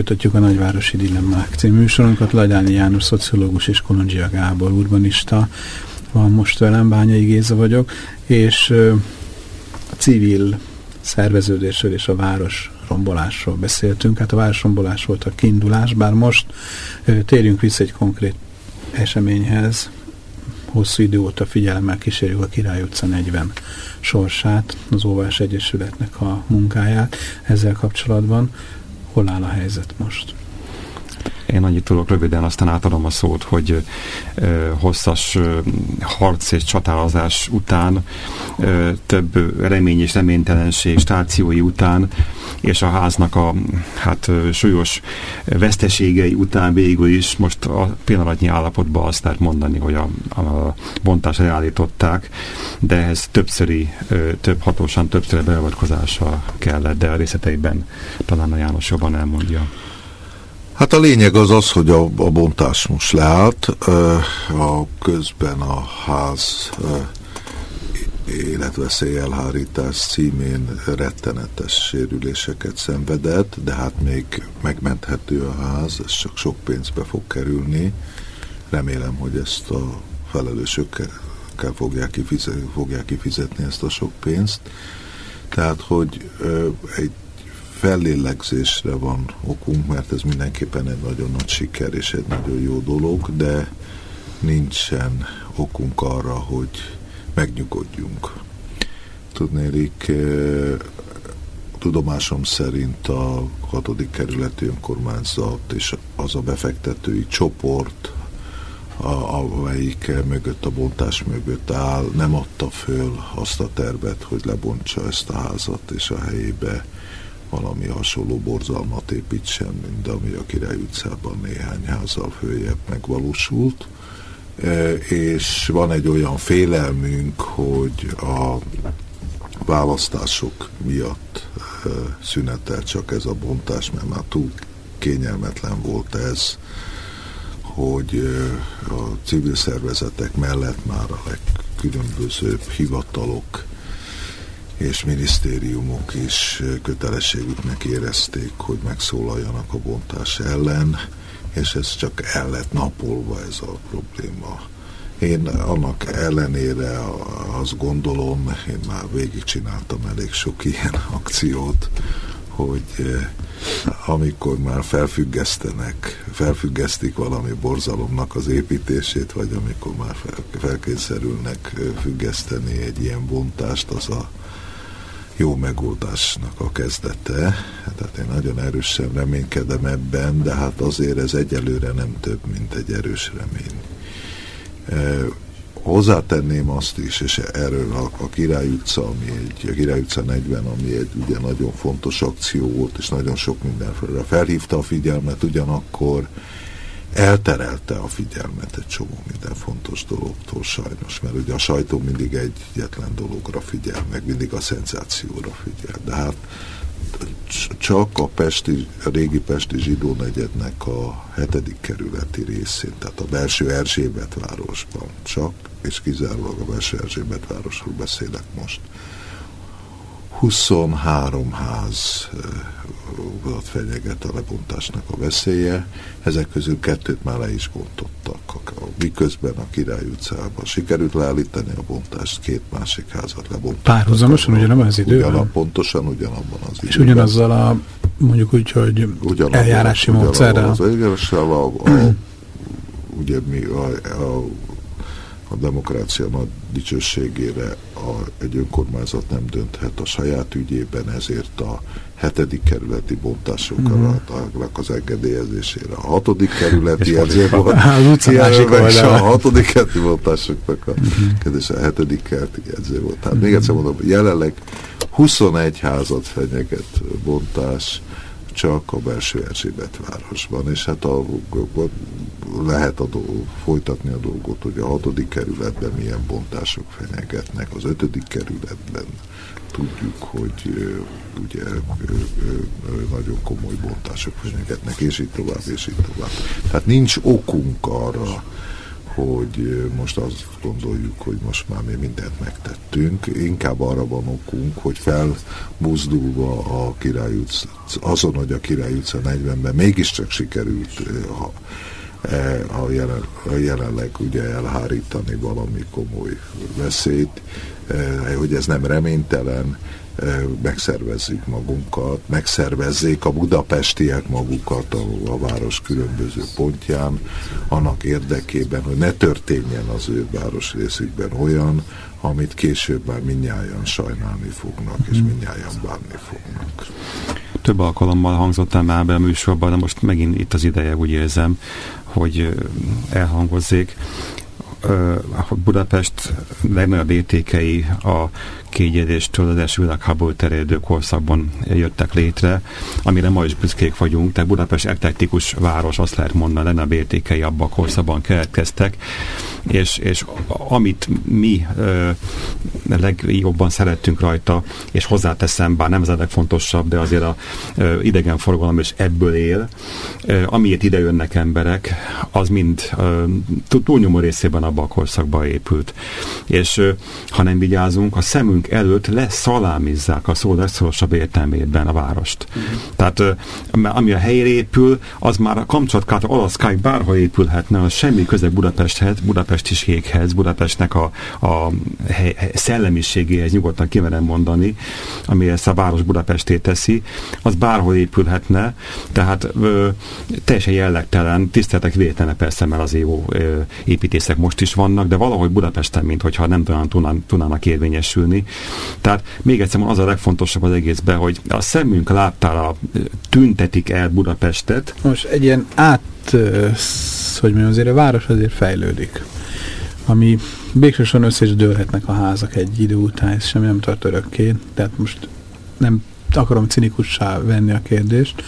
Folytatjuk a Nagyvárosi Dilemmák című műsorunkat. Ladáni János, szociológus és Kolondzsia Gábor, urbanista van most velem, Bányai Géza vagyok, és a civil szerveződésről és a város rombolásról beszéltünk. Hát a városrombolás volt a kiindulás, bár most térjünk vissza egy konkrét eseményhez. Hosszú idő óta figyelemmel kísérjük a Király utca 40 sorsát, az Óvás Egyesületnek a munkáját ezzel kapcsolatban. Hol áll a helyzet most? Én annyit tudok röviden, aztán átadom a szót, hogy hosszas harc és csatározás után, több remény és reménytelenség stációi után, és a háznak a hát súlyos veszteségei után végül is most a pillanatnyi állapotban azt lehet mondani, hogy a, a bontásra állították, de ehhez többszöri, több hatósan többszöri beavatkozása kellett, de a részleteiben talán a János jobban elmondja. Hát a lényeg az az, hogy a, a bontás most leállt, a közben a ház életveszély elhárítás címén rettenetes sérüléseket szenvedett, de hát még megmenthető a ház, ez csak sok pénzbe fog kerülni. Remélem, hogy ezt a felelősökkel fogják kifizetni, fogják kifizetni ezt a sok pénzt. Tehát, hogy egy fellélegzésre van okunk, mert ez mindenképpen egy nagyon nagy siker és egy nagyon jó dolog, de nincsen okunk arra, hogy megnyugodjunk. Tudnélik, eh, tudomásom szerint a hatodik kerületi önkormányzat és az a befektetői csoport, a, amelyik mögött a bontás mögött áll, nem adta föl azt a tervet, hogy lebontsa ezt a házat és a helyébe valami hasonló borzalmat építsen, mint ami a Király utcában néhány házzal följebb megvalósult. E, és van egy olyan félelmünk, hogy a választások miatt e, szünetel csak ez a bontás, mert már túl kényelmetlen volt ez, hogy e, a civil szervezetek mellett már a legkülönbözőbb hivatalok és minisztériumok is kötelességüknek érezték, hogy megszólaljanak a bontás ellen, és ez csak el lett napolva ez a probléma. Én annak ellenére azt gondolom, én már végigcsináltam elég sok ilyen akciót, hogy amikor már felfüggesztenek, felfüggesztik valami borzalomnak az építését, vagy amikor már fel, felkényszerülnek függeszteni egy ilyen bontást, az a jó megoldásnak a kezdete. Tehát én nagyon erősen reménykedem ebben, de hát azért ez egyelőre nem több, mint egy erős remény. E, hozzátenném azt is, és erről a, a Király utca, ami egy, a Király utca 40, ami egy ugye nagyon fontos akció volt, és nagyon sok mindenféle felhívta a figyelmet, ugyanakkor elterelte a figyelmet egy csomó minden fontos dologtól sajnos, mert ugye a sajtó mindig egyetlen dologra figyel, meg mindig a szenzációra figyel, de hát csak a, Pesti, a régi Pesti zsidó negyednek a hetedik kerületi részén, tehát a belső Erzsébet városban, csak és kizárólag a belső Erzsébet városról beszélek most. 23 ház ugat fenyeget a lebontásnak a veszélye. Ezek közül kettőt már le is bontottak. Miközben a Király utcában sikerült leállítani a bontást, két másik házat lebontottak. Párhuzamosan ugyanabban az időben? Ugyanab, pontosan ugyanabban az időben. És ugyanazzal a mondjuk úgy, hogy ugyanabban, eljárási módszerrel? Az eljárással a, a, ugye mi a, a a demokrácia nagy dicsőségére a, egy önkormányzat nem dönthet a saját ügyében, ezért a hetedik kerületi bontásoknak mm. az engedélyezésére. A hatodik kerületi edző volt, a hatodik kerületi bontásoknak a, mm. a hetedik kerületi edző volt. Tehát mm. még egyszer mondom, jelenleg 21 házat fenyeget bontás, csak a belső Erzsébet városban, és hát a, lehet a dolg, folytatni a dolgot, hogy a hatodik kerületben milyen bontások fenyegetnek, az ötödik kerületben tudjuk, hogy ugye nagyon komoly bontások fenyegetnek, és így tovább, és így tovább. Tehát nincs okunk arra, hogy most azt gondoljuk, hogy most már mi mindent megtettünk. Inkább arra van okunk, hogy felbuzdulva a Király utca, azon, hogy a Király utca 40-ben mégiscsak sikerült ha, e, a, jelen, a jelenleg ugye elhárítani valami komoly veszélyt, e, hogy ez nem reménytelen, megszervezzük magunkat, megszervezzék a budapestiek magukat a, a város különböző pontján, annak érdekében, hogy ne történjen az ő város részükben olyan, amit később már minnyáján sajnálni fognak, és minnyáján bánni fognak. Több alkalommal hangzott el már be a műsorban, de most megint itt az ideje, úgy érzem, hogy elhangozzék. Budapest legnagyobb értékei a kiegyezéstől az első világháború terjedő korszakban jöttek létre, amire ma is büszkék vagyunk, tehát Budapest eklektikus város, azt lehet mondani, legnagyobb értékei abban a korszakban keletkeztek, és, és amit mi ö, legjobban szerettünk rajta, és hozzáteszem, bár nem ez a legfontosabb, de azért a ö, idegenforgalom is ebből él, ö, amiért ide jönnek emberek, az mind ö, túlnyomó részében abban a korszakban épült. És ö, ha nem vigyázunk, a szemünk szemünk előtt leszalámizzák a szó legszorosabb értelmében a várost. Uh-huh. Tehát ami a helyére épül, az már a Kamcsatkát, Alaszkáig bárhol épülhetne, az semmi köze Budapesthez, budapestiséghez, Budapestnek a, a hely, szellemiségéhez nyugodtan kimerem mondani, ami ezt a város Budapestét teszi, az bárhol épülhetne, tehát ö, teljesen jellegtelen, tiszteletek véletlenek persze, mert az jó ö, építészek most is vannak, de valahogy Budapesten, mint hogyha nem tudnának érvényesülni, tehát még egyszer az a legfontosabb az egészben, hogy a szemünk láttára tüntetik el Budapestet. Most egy ilyen át, hogy mondjam, azért a város azért fejlődik. Ami végsősorban össze is dőlhetnek a házak egy idő után, ez semmi nem tart örökké, tehát most nem akarom cinikussá venni a kérdést,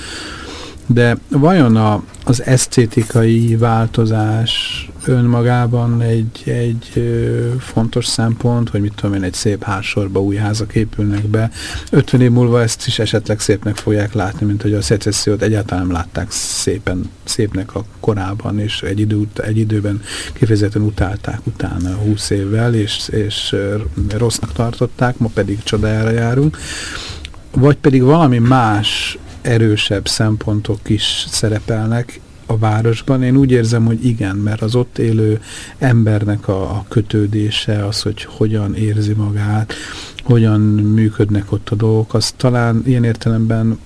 de vajon a, az esztétikai változás önmagában egy, egy fontos szempont, hogy mit tudom én, egy szép házsorba új házak épülnek be. 50 év múlva ezt is esetleg szépnek fogják látni, mint hogy a szecessziót egyáltalán látták szépen, szépnek a korában, és egy, idő, egy időben kifejezetten utálták utána 20 évvel, és, és rossznak tartották, ma pedig csodájára járunk. Vagy pedig valami más erősebb szempontok is szerepelnek a városban. Én úgy érzem, hogy igen, mert az ott élő embernek a, a kötődése, az, hogy hogyan érzi magát, hogyan működnek ott a dolgok, az talán ilyen értelemben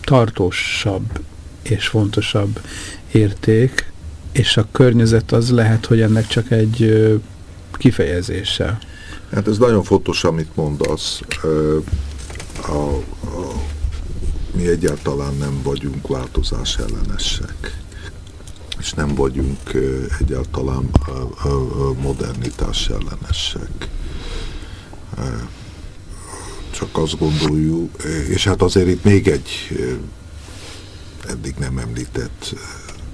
tartósabb és fontosabb érték, és a környezet az lehet, hogy ennek csak egy kifejezése. Hát ez nagyon fontos, amit mondasz. A, a mi egyáltalán nem vagyunk változás ellenesek, és nem vagyunk egyáltalán modernitás ellenesek. Csak azt gondoljuk, és hát azért itt még egy eddig nem említett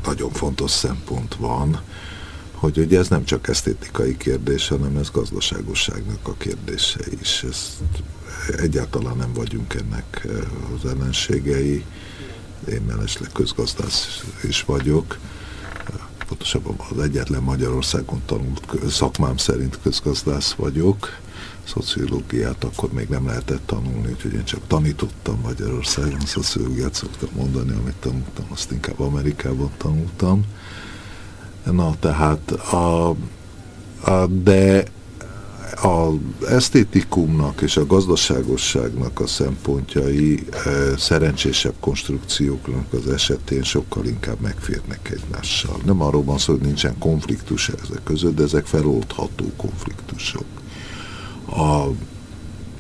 nagyon fontos szempont van, hogy ugye ez nem csak esztétikai kérdés, hanem ez gazdaságosságnak a kérdése is. Ezt egyáltalán nem vagyunk ennek az ellenségei. Én mellesleg közgazdász is vagyok. Pontosabban az egyetlen Magyarországon tanult szakmám szerint közgazdász vagyok. Szociológiát akkor még nem lehetett tanulni, úgyhogy én csak tanítottam Magyarországon, szociológiát szoktam mondani, amit tanultam, azt inkább Amerikában tanultam. Na, tehát a, a de az esztétikumnak és a gazdaságosságnak a szempontjai e, szerencsésebb konstrukcióknak az esetén sokkal inkább megférnek egymással. Nem arról van szó, hogy nincsen konfliktus ezek között, de ezek feloldható konfliktusok. A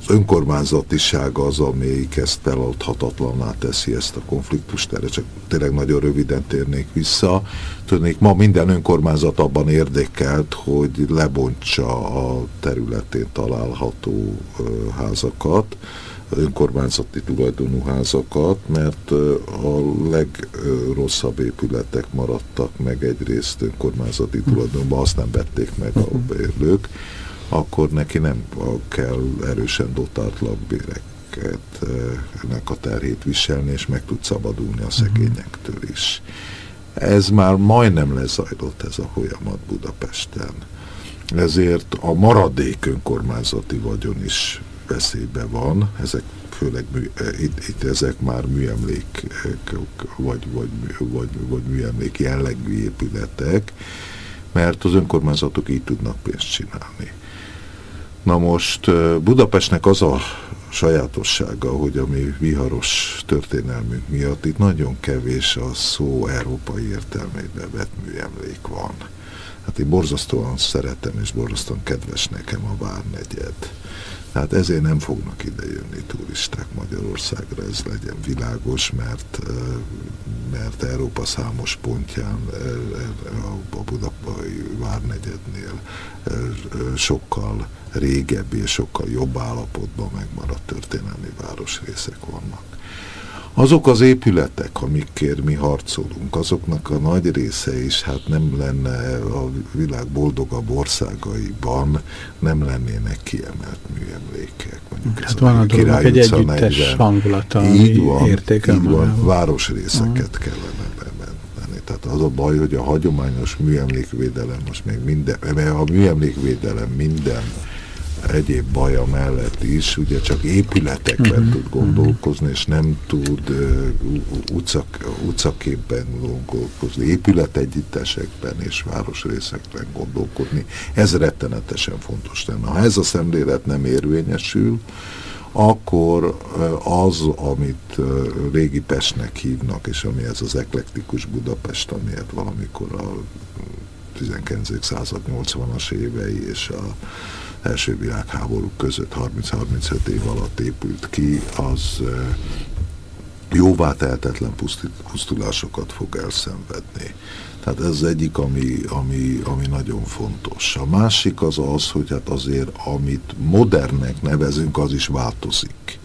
az önkormányzatiság az, amelyik ezt feladhatatlanná teszi ezt a konfliktust, erre csak tényleg nagyon röviden térnék vissza. Tudnék, ma minden önkormányzat abban érdekelt, hogy lebontsa a területén található házakat, önkormányzati tulajdonú házakat, mert a legrosszabb épületek maradtak meg egyrészt önkormányzati tulajdonban, azt nem vették meg a bérlők akkor neki nem kell erősen dotált lakbéreket ennek a terhét viselni, és meg tud szabadulni a szegényektől is. Ez már majdnem lezajlott ez a folyamat Budapesten. Ezért a maradék önkormányzati vagyon is veszélybe van. Ezek főleg mű, itt, itt ezek már műemlék vagy, vagy, vagy, vagy műemlék jellegű épületek, mert az önkormányzatok így tudnak pénzt csinálni. Na most Budapestnek az a sajátossága, hogy a mi viharos történelmünk miatt itt nagyon kevés a szó európai értelmében vett műemlék van. Hát én borzasztóan szeretem és borzasztóan kedves nekem a Várnegyed. Tehát ezért nem fognak ide jönni turisták Magyarországra, ez legyen világos, mert, mert Európa számos pontján a Budapai Várnegyednél sokkal régebbi és sokkal jobb állapotban megmaradt történelmi városrészek vannak. Azok az épületek, amikért mi harcolunk, azoknak a nagy része is hát nem lenne a világ boldogabb országaiban, nem lennének kiemelt műemlékek. Mondjuk hát van a dolognak egy együttes 40. hangulata, így van, értékel így van, városrészeket uh-huh. kellene bemenni. Tehát az a baj, hogy a hagyományos műemlékvédelem most még minden, mert a műemlékvédelem minden egyéb baja mellett is, ugye csak épületekben uh mhm. -huh. tud gondolkozni, és nem tud uh, utcak, utcaképben gondolkozni, épületegyüttesekben és városrészekben gondolkodni. Ez rettenetesen fontos lenne. Ha ez a szemlélet nem érvényesül, akkor az, amit régi Pestnek hívnak, és ami ez az eklektikus Budapest, amiért valamikor a 19. század 80-as évei és a első világháború között 30-35 év alatt épült ki, az jóvá tehetetlen pusztulásokat fog elszenvedni. Tehát ez egyik, ami, ami, ami nagyon fontos. A másik az az, hogy hát azért, amit modernnek nevezünk, az is változik.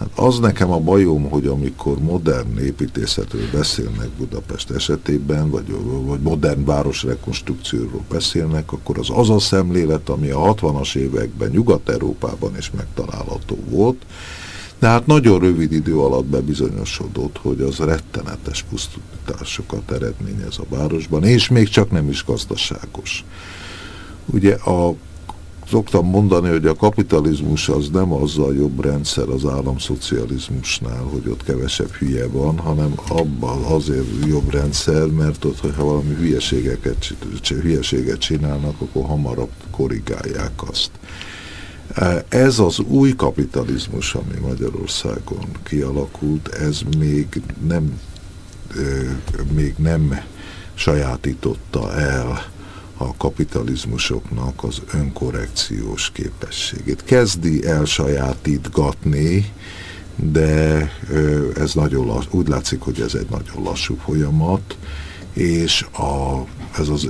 Hát az nekem a bajom, hogy amikor modern építészetről beszélnek Budapest esetében, vagy, vagy modern városrekonstrukcióról beszélnek, akkor az az a szemlélet, ami a 60-as években Nyugat-Európában is megtalálható volt, de hát nagyon rövid idő alatt bebizonyosodott, hogy az rettenetes pusztításokat eredményez a városban, és még csak nem is gazdaságos. Ugye a szoktam mondani, hogy a kapitalizmus az nem az a jobb rendszer az államszocializmusnál, hogy ott kevesebb hülye van, hanem abban azért jobb rendszer, mert ott, hogyha valami hülyeségeket, hülyeséget csinálnak, akkor hamarabb korrigálják azt. Ez az új kapitalizmus, ami Magyarországon kialakult, ez még nem, még nem sajátította el a kapitalizmusoknak az önkorrekciós képességét. Kezdi elsajátítgatni, de ez nagyon lass, úgy látszik, hogy ez egy nagyon lassú folyamat, és a, ez az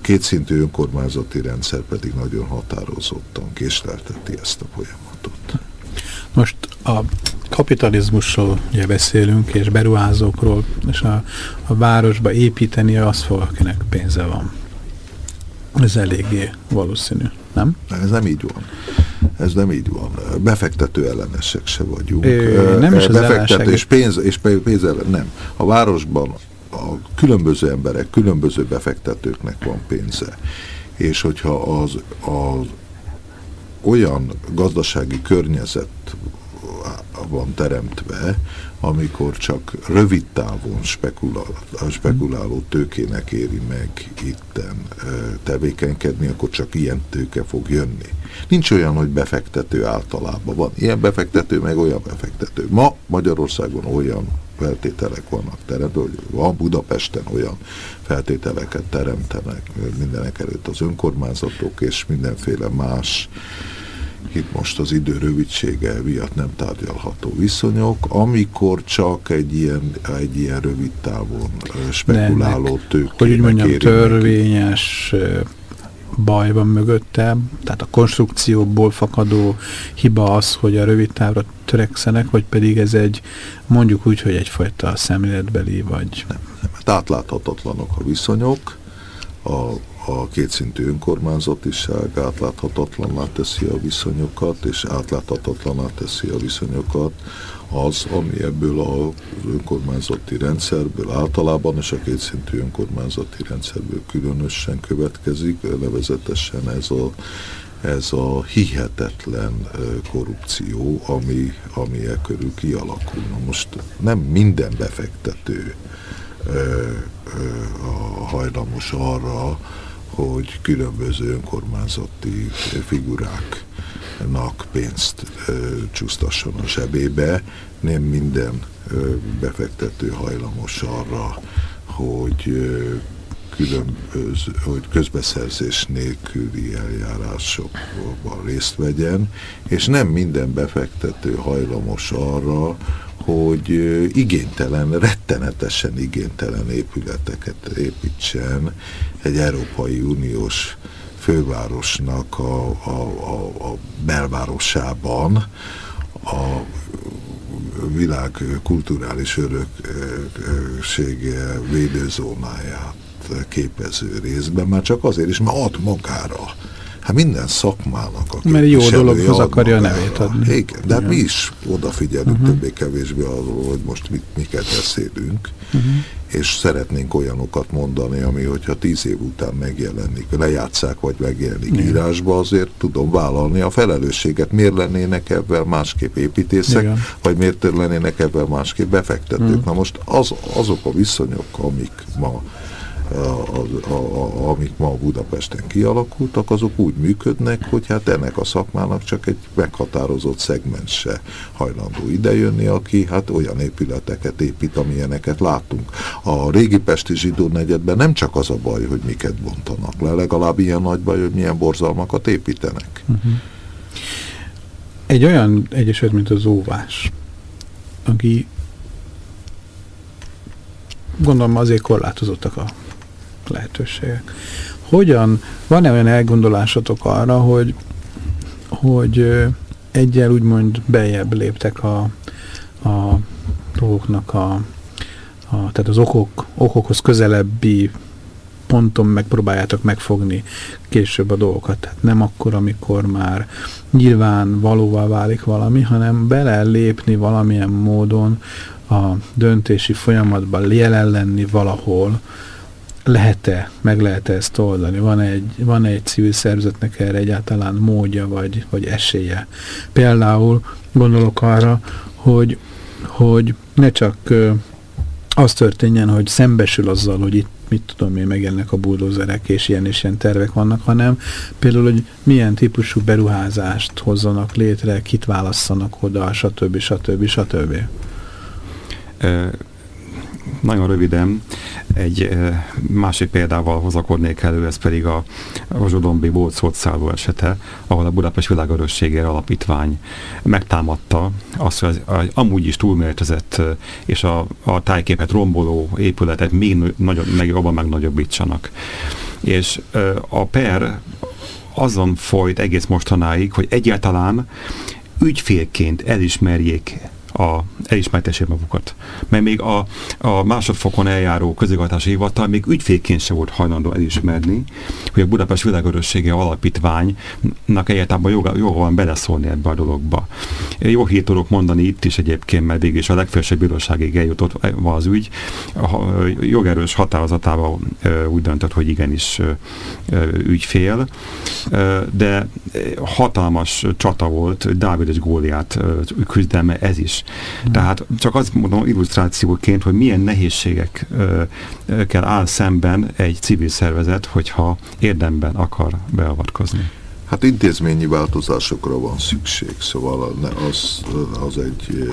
kétszintű önkormányzati rendszer pedig nagyon határozottan késlelteti ezt a folyamatot. Most a kapitalizmusról ugye beszélünk, és beruházókról, és a, a városba építeni az fog, akinek pénze van. Ez eléggé valószínű, nem? Ez nem így van. Ez nem így van. Befektető ellenesek se vagyunk. Ö, nem is az Befektető és pénz, és pénz ellen, nem. A városban a különböző emberek, különböző befektetőknek van pénze. És hogyha az, az olyan gazdasági környezet van teremtve, amikor csak rövid távon spekulál, spekuláló tőkének éri meg itten tevékenykedni, akkor csak ilyen tőke fog jönni. Nincs olyan, hogy befektető általában van. Ilyen befektető, meg olyan befektető. Ma Magyarországon olyan feltételek vannak teremtve, hogy van Budapesten olyan feltételeket teremtenek mindenek előtt az önkormányzatok és mindenféle más itt most az idő rövidsége miatt nem tárgyalható viszonyok, amikor csak egy ilyen, egy ilyen rövid távon spekuláló tőkének Hogy úgy mondjam, törvényes baj van mögötte, tehát a konstrukcióból fakadó hiba az, hogy a rövid távra törekszenek, vagy pedig ez egy, mondjuk úgy, hogy egyfajta szemléletbeli, vagy... Nem, nem, hát átláthatatlanok a viszonyok, a, a kétszintű önkormányzatiság átláthatatlaná teszi a viszonyokat, és átláthatatlaná teszi a viszonyokat az, ami ebből az önkormányzati rendszerből általában, és a kétszintű önkormányzati rendszerből különösen következik, nevezetesen ez a, ez a hihetetlen korrupció, ami, ami e körül kialakul. Most nem minden befektető hajlamos arra, hogy különböző önkormányzati figuráknak pénzt csúsztasson a zsebébe. Nem minden befektető hajlamos arra, hogy különböző, hogy közbeszerzés nélküli eljárásokban részt vegyen, és nem minden befektető hajlamos arra, hogy igénytelen, rettenetesen igénytelen épületeket építsen egy Európai Uniós fővárosnak a, a, a, a belvárosában. A világ kulturális öröksége védőzónáját képező részben, már csak azért is, mert ad magára Hát minden szakmának, aki Mert jó dologhoz akarja a nevét adni. Igen, de hát mi is odafigyelünk uh-huh. többé-kevésbé arról, hogy most mit, miket beszélünk, uh-huh. és szeretnénk olyanokat mondani, ami hogyha tíz év után megjelenik, lejátszák, vagy megjelenik Igen. írásba, azért tudom vállalni a felelősséget. Miért lennének ebben másképp építészek, Igen. vagy miért lennének ebben másképp befektetők? Uh-huh. Na most az, azok a viszonyok, amik ma a, a, a, amik ma Budapesten kialakultak, azok úgy működnek, hogy hát ennek a szakmának csak egy meghatározott szegmense hajlandó idejönni, aki hát olyan épületeket épít, amilyeneket látunk. A régi Pesti zsidó negyedben nem csak az a baj, hogy miket bontanak le, legalább ilyen nagy baj, hogy milyen borzalmakat építenek. Uh. Egy olyan egyesület, mint az óvás, aki gondolom azért korlátozottak a lehetőségek. Hogyan, van-e olyan elgondolásatok arra, hogy, hogy egyel úgymond bejebb léptek a, a dolgoknak a, a tehát az okok, okokhoz közelebbi ponton megpróbáljátok megfogni később a dolgokat. Tehát nem akkor, amikor már nyilván valóvá válik valami, hanem bele lépni valamilyen módon a döntési folyamatban jelen lenni valahol, lehet-e, meg lehet -e ezt oldani? Van egy, van egy civil szervezetnek erre egyáltalán módja vagy, vagy esélye? Például gondolok arra, hogy, hogy ne csak az történjen, hogy szembesül azzal, hogy itt mit tudom én, megjelennek a buldózerek, és ilyen és ilyen tervek vannak, hanem például, hogy milyen típusú beruházást hozzanak létre, kit válasszanak oda, stb. stb. stb. stb nagyon röviden egy másik példával hozakodnék elő, ez pedig a Rozsodombi Bócot szálló esete, ahol a Budapest Világörösségére Alapítvány megtámadta azt, hogy az, az amúgy is túlmértezett és a, a tájképet romboló épületet még nagyobb, meg jobban megnagyobbítsanak. És a per azon folyt egész mostanáig, hogy egyáltalán ügyfélként elismerjék a, elismertessék magukat. Mert még a, a másodfokon eljáró közigazgatási hivatal még ügyfélként se volt hajlandó elismerni, hogy a Budapest Világörössége Alapítványnak egyáltalán joga, joga van beleszólni ebbe a dologba. Jó hírt tudok mondani itt is egyébként, mert végig is a legfelsőbb bíróságig eljutott az ügy. A jogerős határozatával úgy döntött, hogy igenis ügyfél, de hatalmas csata volt, Dávid és Góliát küzdelme ez is. Tehát csak azt mondom illusztrációként, hogy milyen nehézségekkel áll szemben egy civil szervezet, hogyha érdemben akar beavatkozni. Hát intézményi változásokra van szükség, szóval az, az egy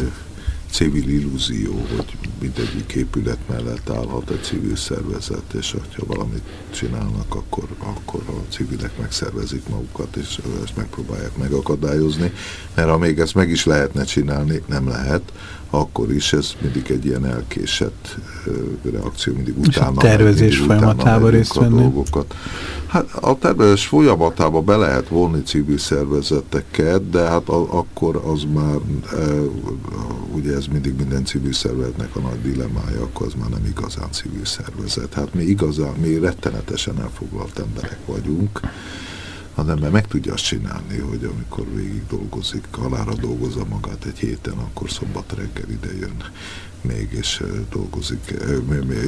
civil illúzió, hogy mindegyik épület mellett állhat egy civil szervezet, és ha valamit csinálnak, akkor, akkor a civilek megszervezik magukat, és ezt megpróbálják megakadályozni, mert ha még ezt meg is lehetne csinálni, nem lehet, akkor is ez mindig egy ilyen elkésett reakció, mindig utána. És a tervezés folyamatában részt venni? Dolgokat. Hát a tervezés folyamatába be lehet vonni civil szervezeteket, de hát a, akkor az már e, ugye ez mindig minden civil szervezetnek a nagy dilemmája, akkor az már nem igazán civil szervezet. Hát mi igazán, mi rettenetesen elfoglalt emberek vagyunk, az ember meg tudja azt csinálni, hogy amikor végig dolgozik, halára dolgozza magát egy héten, akkor szombat reggel ide jön még, és dolgozik,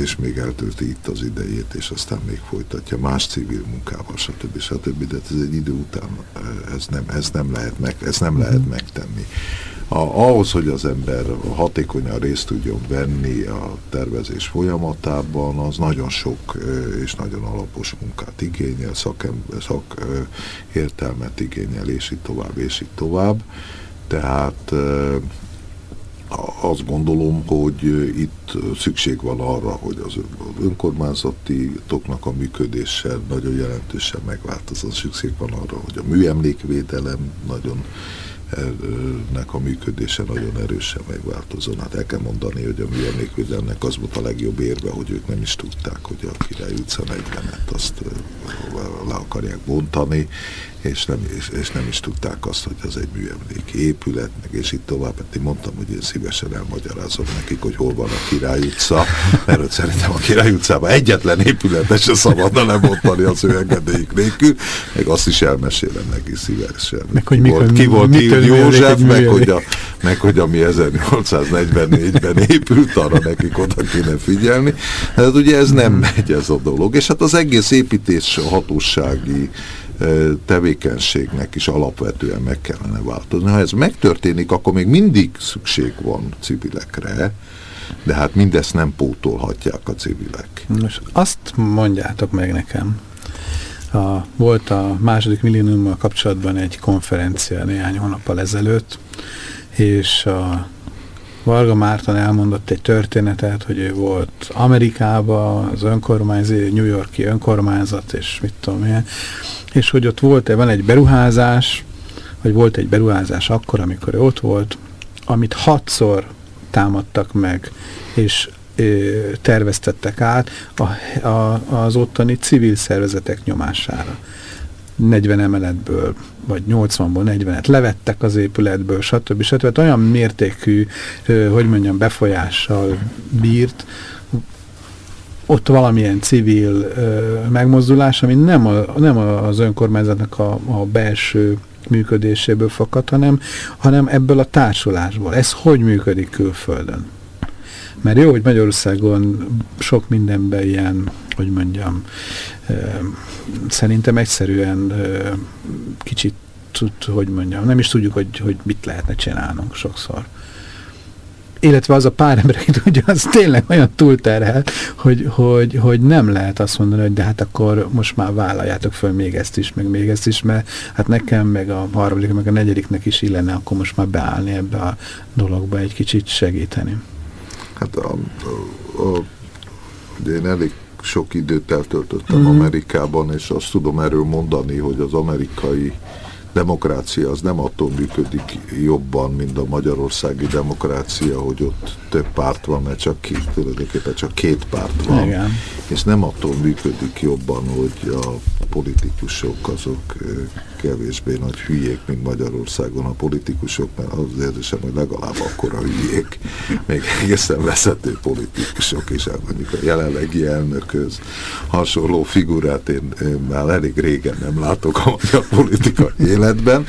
és még eltölti itt az idejét, és aztán még folytatja más civil munkával, stb. stb. De ez egy idő után ez nem, ez nem lehet, meg, ez nem lehet mhm. megtenni. A, ahhoz, hogy az ember hatékonyan részt tudjon venni a tervezés folyamatában, az nagyon sok és nagyon alapos munkát igényel, szakértelmet szak, igényel, és így tovább, és így tovább. Tehát azt gondolom, hogy itt szükség van arra, hogy az önkormányzati toknak a működése nagyon jelentősen megváltozott. Szükség van arra, hogy a műemlékvédelem nagyon nek a működése nagyon erősen megváltozon. Hát el kell mondani, hogy a műemlékvédelmnek az volt a legjobb érve, hogy ők nem is tudták, hogy a Király utca 40-et azt le akarják bontani, és nem, és, és nem is tudták azt, hogy az egy műemlék épület, meg és itt tovább. Hát én mondtam, hogy én szívesen elmagyarázom nekik, hogy hol van a Király utca, mert szerintem a Király utcában egyetlen épületet se szabadna lebontani az ő engedélyük nélkül, meg azt is elmesélem neki szívesen. Meg, hogy ki volt, ki volt ki József, meg hogy, a, meg hogy ami 1844-ben épült, arra nekik oda kéne figyelni. Hát ugye ez nem megy ez a dolog. És hát az egész építés hatósági tevékenységnek is alapvetően meg kellene változni. Ha ez megtörténik, akkor még mindig szükség van civilekre, de hát mindezt nem pótolhatják a civilek. Most azt mondjátok meg nekem, a, volt a második milléniummal kapcsolatban egy konferencia néhány hónappal ezelőtt, és a Varga Márton elmondott egy történetet, hogy ő volt Amerikában, az önkormányzat, New Yorki önkormányzat, és mit tudom én, és hogy ott volt van egy beruházás, vagy volt egy beruházás akkor, amikor ő ott volt, amit hatszor támadtak meg, és terveztettek át a, a, az ottani civil szervezetek nyomására. 40 emeletből, vagy 80-ból 40-et levettek az épületből, stb. stb. stb. olyan mértékű, hogy mondjam, befolyással bírt, ott valamilyen civil megmozdulás, ami nem, a, nem az önkormányzatnak a, a belső működéséből fakad, hanem, hanem ebből a társulásból. Ez hogy működik külföldön? Mert jó, hogy Magyarországon sok mindenben ilyen, hogy mondjam, szerintem egyszerűen kicsit, tud, hogy mondjam, nem is tudjuk, hogy, hogy mit lehetne csinálnunk sokszor illetve az a pár ember, tudja, az tényleg olyan túlterhel, hogy, hogy, hogy nem lehet azt mondani, hogy de hát akkor most már vállaljátok föl még ezt is, meg még ezt is, mert hát nekem, meg a harmadik, meg a negyediknek is illene akkor most már beállni ebbe a dologba, egy kicsit segíteni. Hát a, a, a, én elég sok időt eltöltöttem mm. Amerikában, és azt tudom erről mondani, hogy az amerikai demokrácia az nem attól működik jobban, mint a magyarországi demokrácia, hogy ott több párt van, mert csak két, tulajdonképpen csak két párt van. Igen. És nem attól működik jobban, hogy a politikusok azok kevésbé nagy hülyék, mint Magyarországon a politikusok, mert az érzésem, hogy legalább akkora hülyék, még egészen vezető politikusok is, mondjuk a jelenlegi elnökhöz hasonló figurát én, én már elég régen nem látok a magyar politikai életben,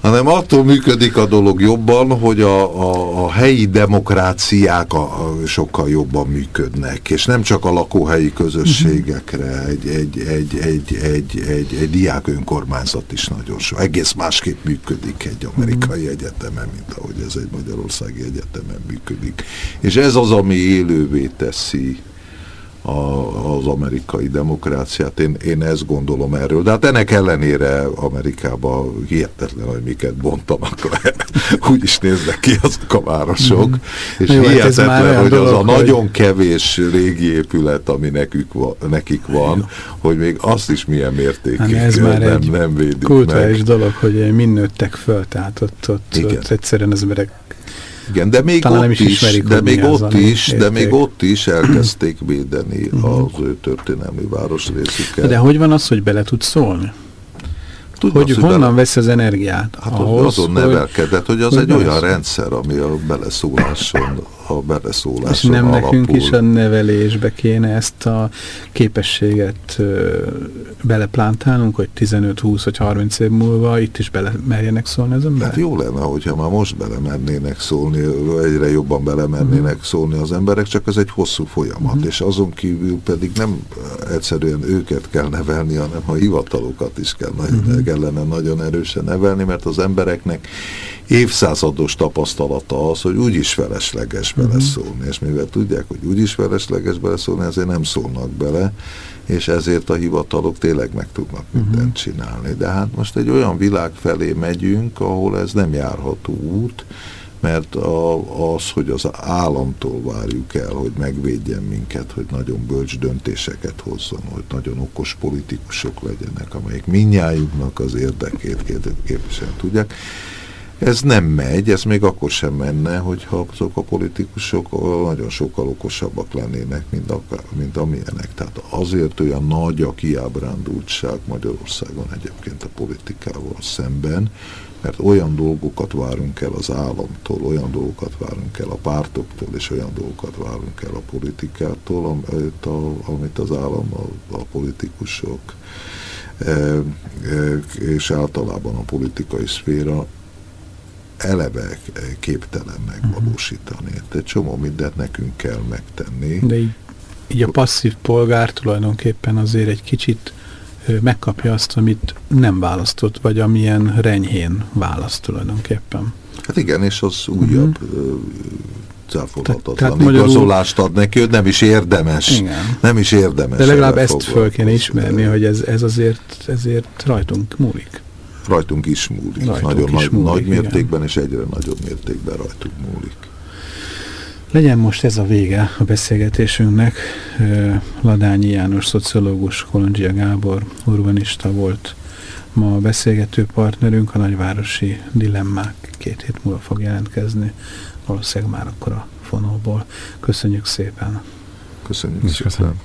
hanem attól működik a dolog jobban, hogy a, a, a helyi demokráciák a, a sokkal jobban működnek, és nem csak a lakóhelyi közösségekre, egy, egy, egy, egy, egy, egy, egy diák önkormányzat is nagyon sok. Egész másképp működik egy amerikai egyetemen, mint ahogy ez egy magyarországi egyetemen működik. És ez az, ami élővé teszi a, az amerikai demokráciát. Én, én ezt gondolom erről. De hát ennek ellenére Amerikában hihetetlen, hogy miket bontanak le. Úgy is néznek ki azok a városok. Mm. És Jó, hát hihetetlen, hogy dolog, az a hogy... nagyon kevés régi épület, ami nekük va, nekik van, hogy még azt is milyen mértékig hát ez már nem, egy nem védik kulturális dolog, hogy mind nőttek föl, tehát ott, ott, ott egyszerűen az emberek igen, de még Talán ott is, ismerik, de még ott is, de még ott is elkezdték védeni mhm. az ő történelmi városrészüket. De hogy van az, hogy bele tud szólni? Tudnak, hogy honnan bele... vesz az energiát? Hát ahhoz, azon nevelkedett, hogy az hogy egy olyan rendszer, ami a beleszóláson a beleszóláson És nem alapul. nekünk is a nevelésbe kéne ezt a képességet ö, beleplántálnunk, hogy 15, 20 vagy 30 év múlva itt is bele merjenek szólni az emberek? Hát jó lenne, hogyha már most belemernének szólni, egyre jobban belemernének uh-huh. szólni az emberek, csak ez egy hosszú folyamat, uh-huh. és azon kívül pedig nem egyszerűen őket kell nevelni, hanem a hivatalokat is kell, uh-huh. Kellene nagyon erősen nevelni, mert az embereknek évszázados tapasztalata az, hogy úgyis felesleges uh-huh. beleszólni, és mivel tudják, hogy úgyis felesleges beleszólni, ezért nem szólnak bele, és ezért a hivatalok tényleg meg tudnak uh-huh. mindent csinálni. De hát most egy olyan világ felé megyünk, ahol ez nem járható út, mert a, az, hogy az államtól várjuk el, hogy megvédjen minket, hogy nagyon bölcs döntéseket hozzon, hogy nagyon okos politikusok legyenek, amelyek minnyájuknak az érdekét képviselni tudják, ez nem megy, ez még akkor sem menne, hogyha azok a politikusok nagyon sokkal okosabbak lennének, mint, a, mint amilyenek. Tehát azért olyan nagy a kiábrándultság Magyarországon egyébként a politikával szemben, mert olyan dolgokat várunk el az államtól, olyan dolgokat várunk el a pártoktól, és olyan dolgokat várunk el a politikától, amit, az állam, a, a politikusok, és általában a politikai szféra eleve képtelen megvalósítani. Egy csomó mindent nekünk kell megtenni. De így, így a passzív polgár tulajdonképpen azért egy kicsit megkapja azt, amit nem választott, vagy amilyen renyhén választ tulajdonképpen. Hát igen, és az újabb uh-huh. cáfolhatatlan igazolást ad neki, hogy nem is érdemes. Igen. Nem is érdemes. De legalább ezt föl kéne ismerni, hogy ez, ez azért ezért rajtunk múlik rajtunk is múlik. Rajtunk Nagyon is nagy, múlik, nagy mértékben igen. és egyre nagyobb mértékben rajtunk múlik. Legyen most ez a vége a beszélgetésünknek. Ladányi János szociológus, Kolondzsia Gábor urbanista volt ma a beszélgető partnerünk, a nagyvárosi dilemmák két hét múlva fog jelentkezni, valószínűleg már akkor a fonóból. Köszönjük szépen! Köszönjük szépen!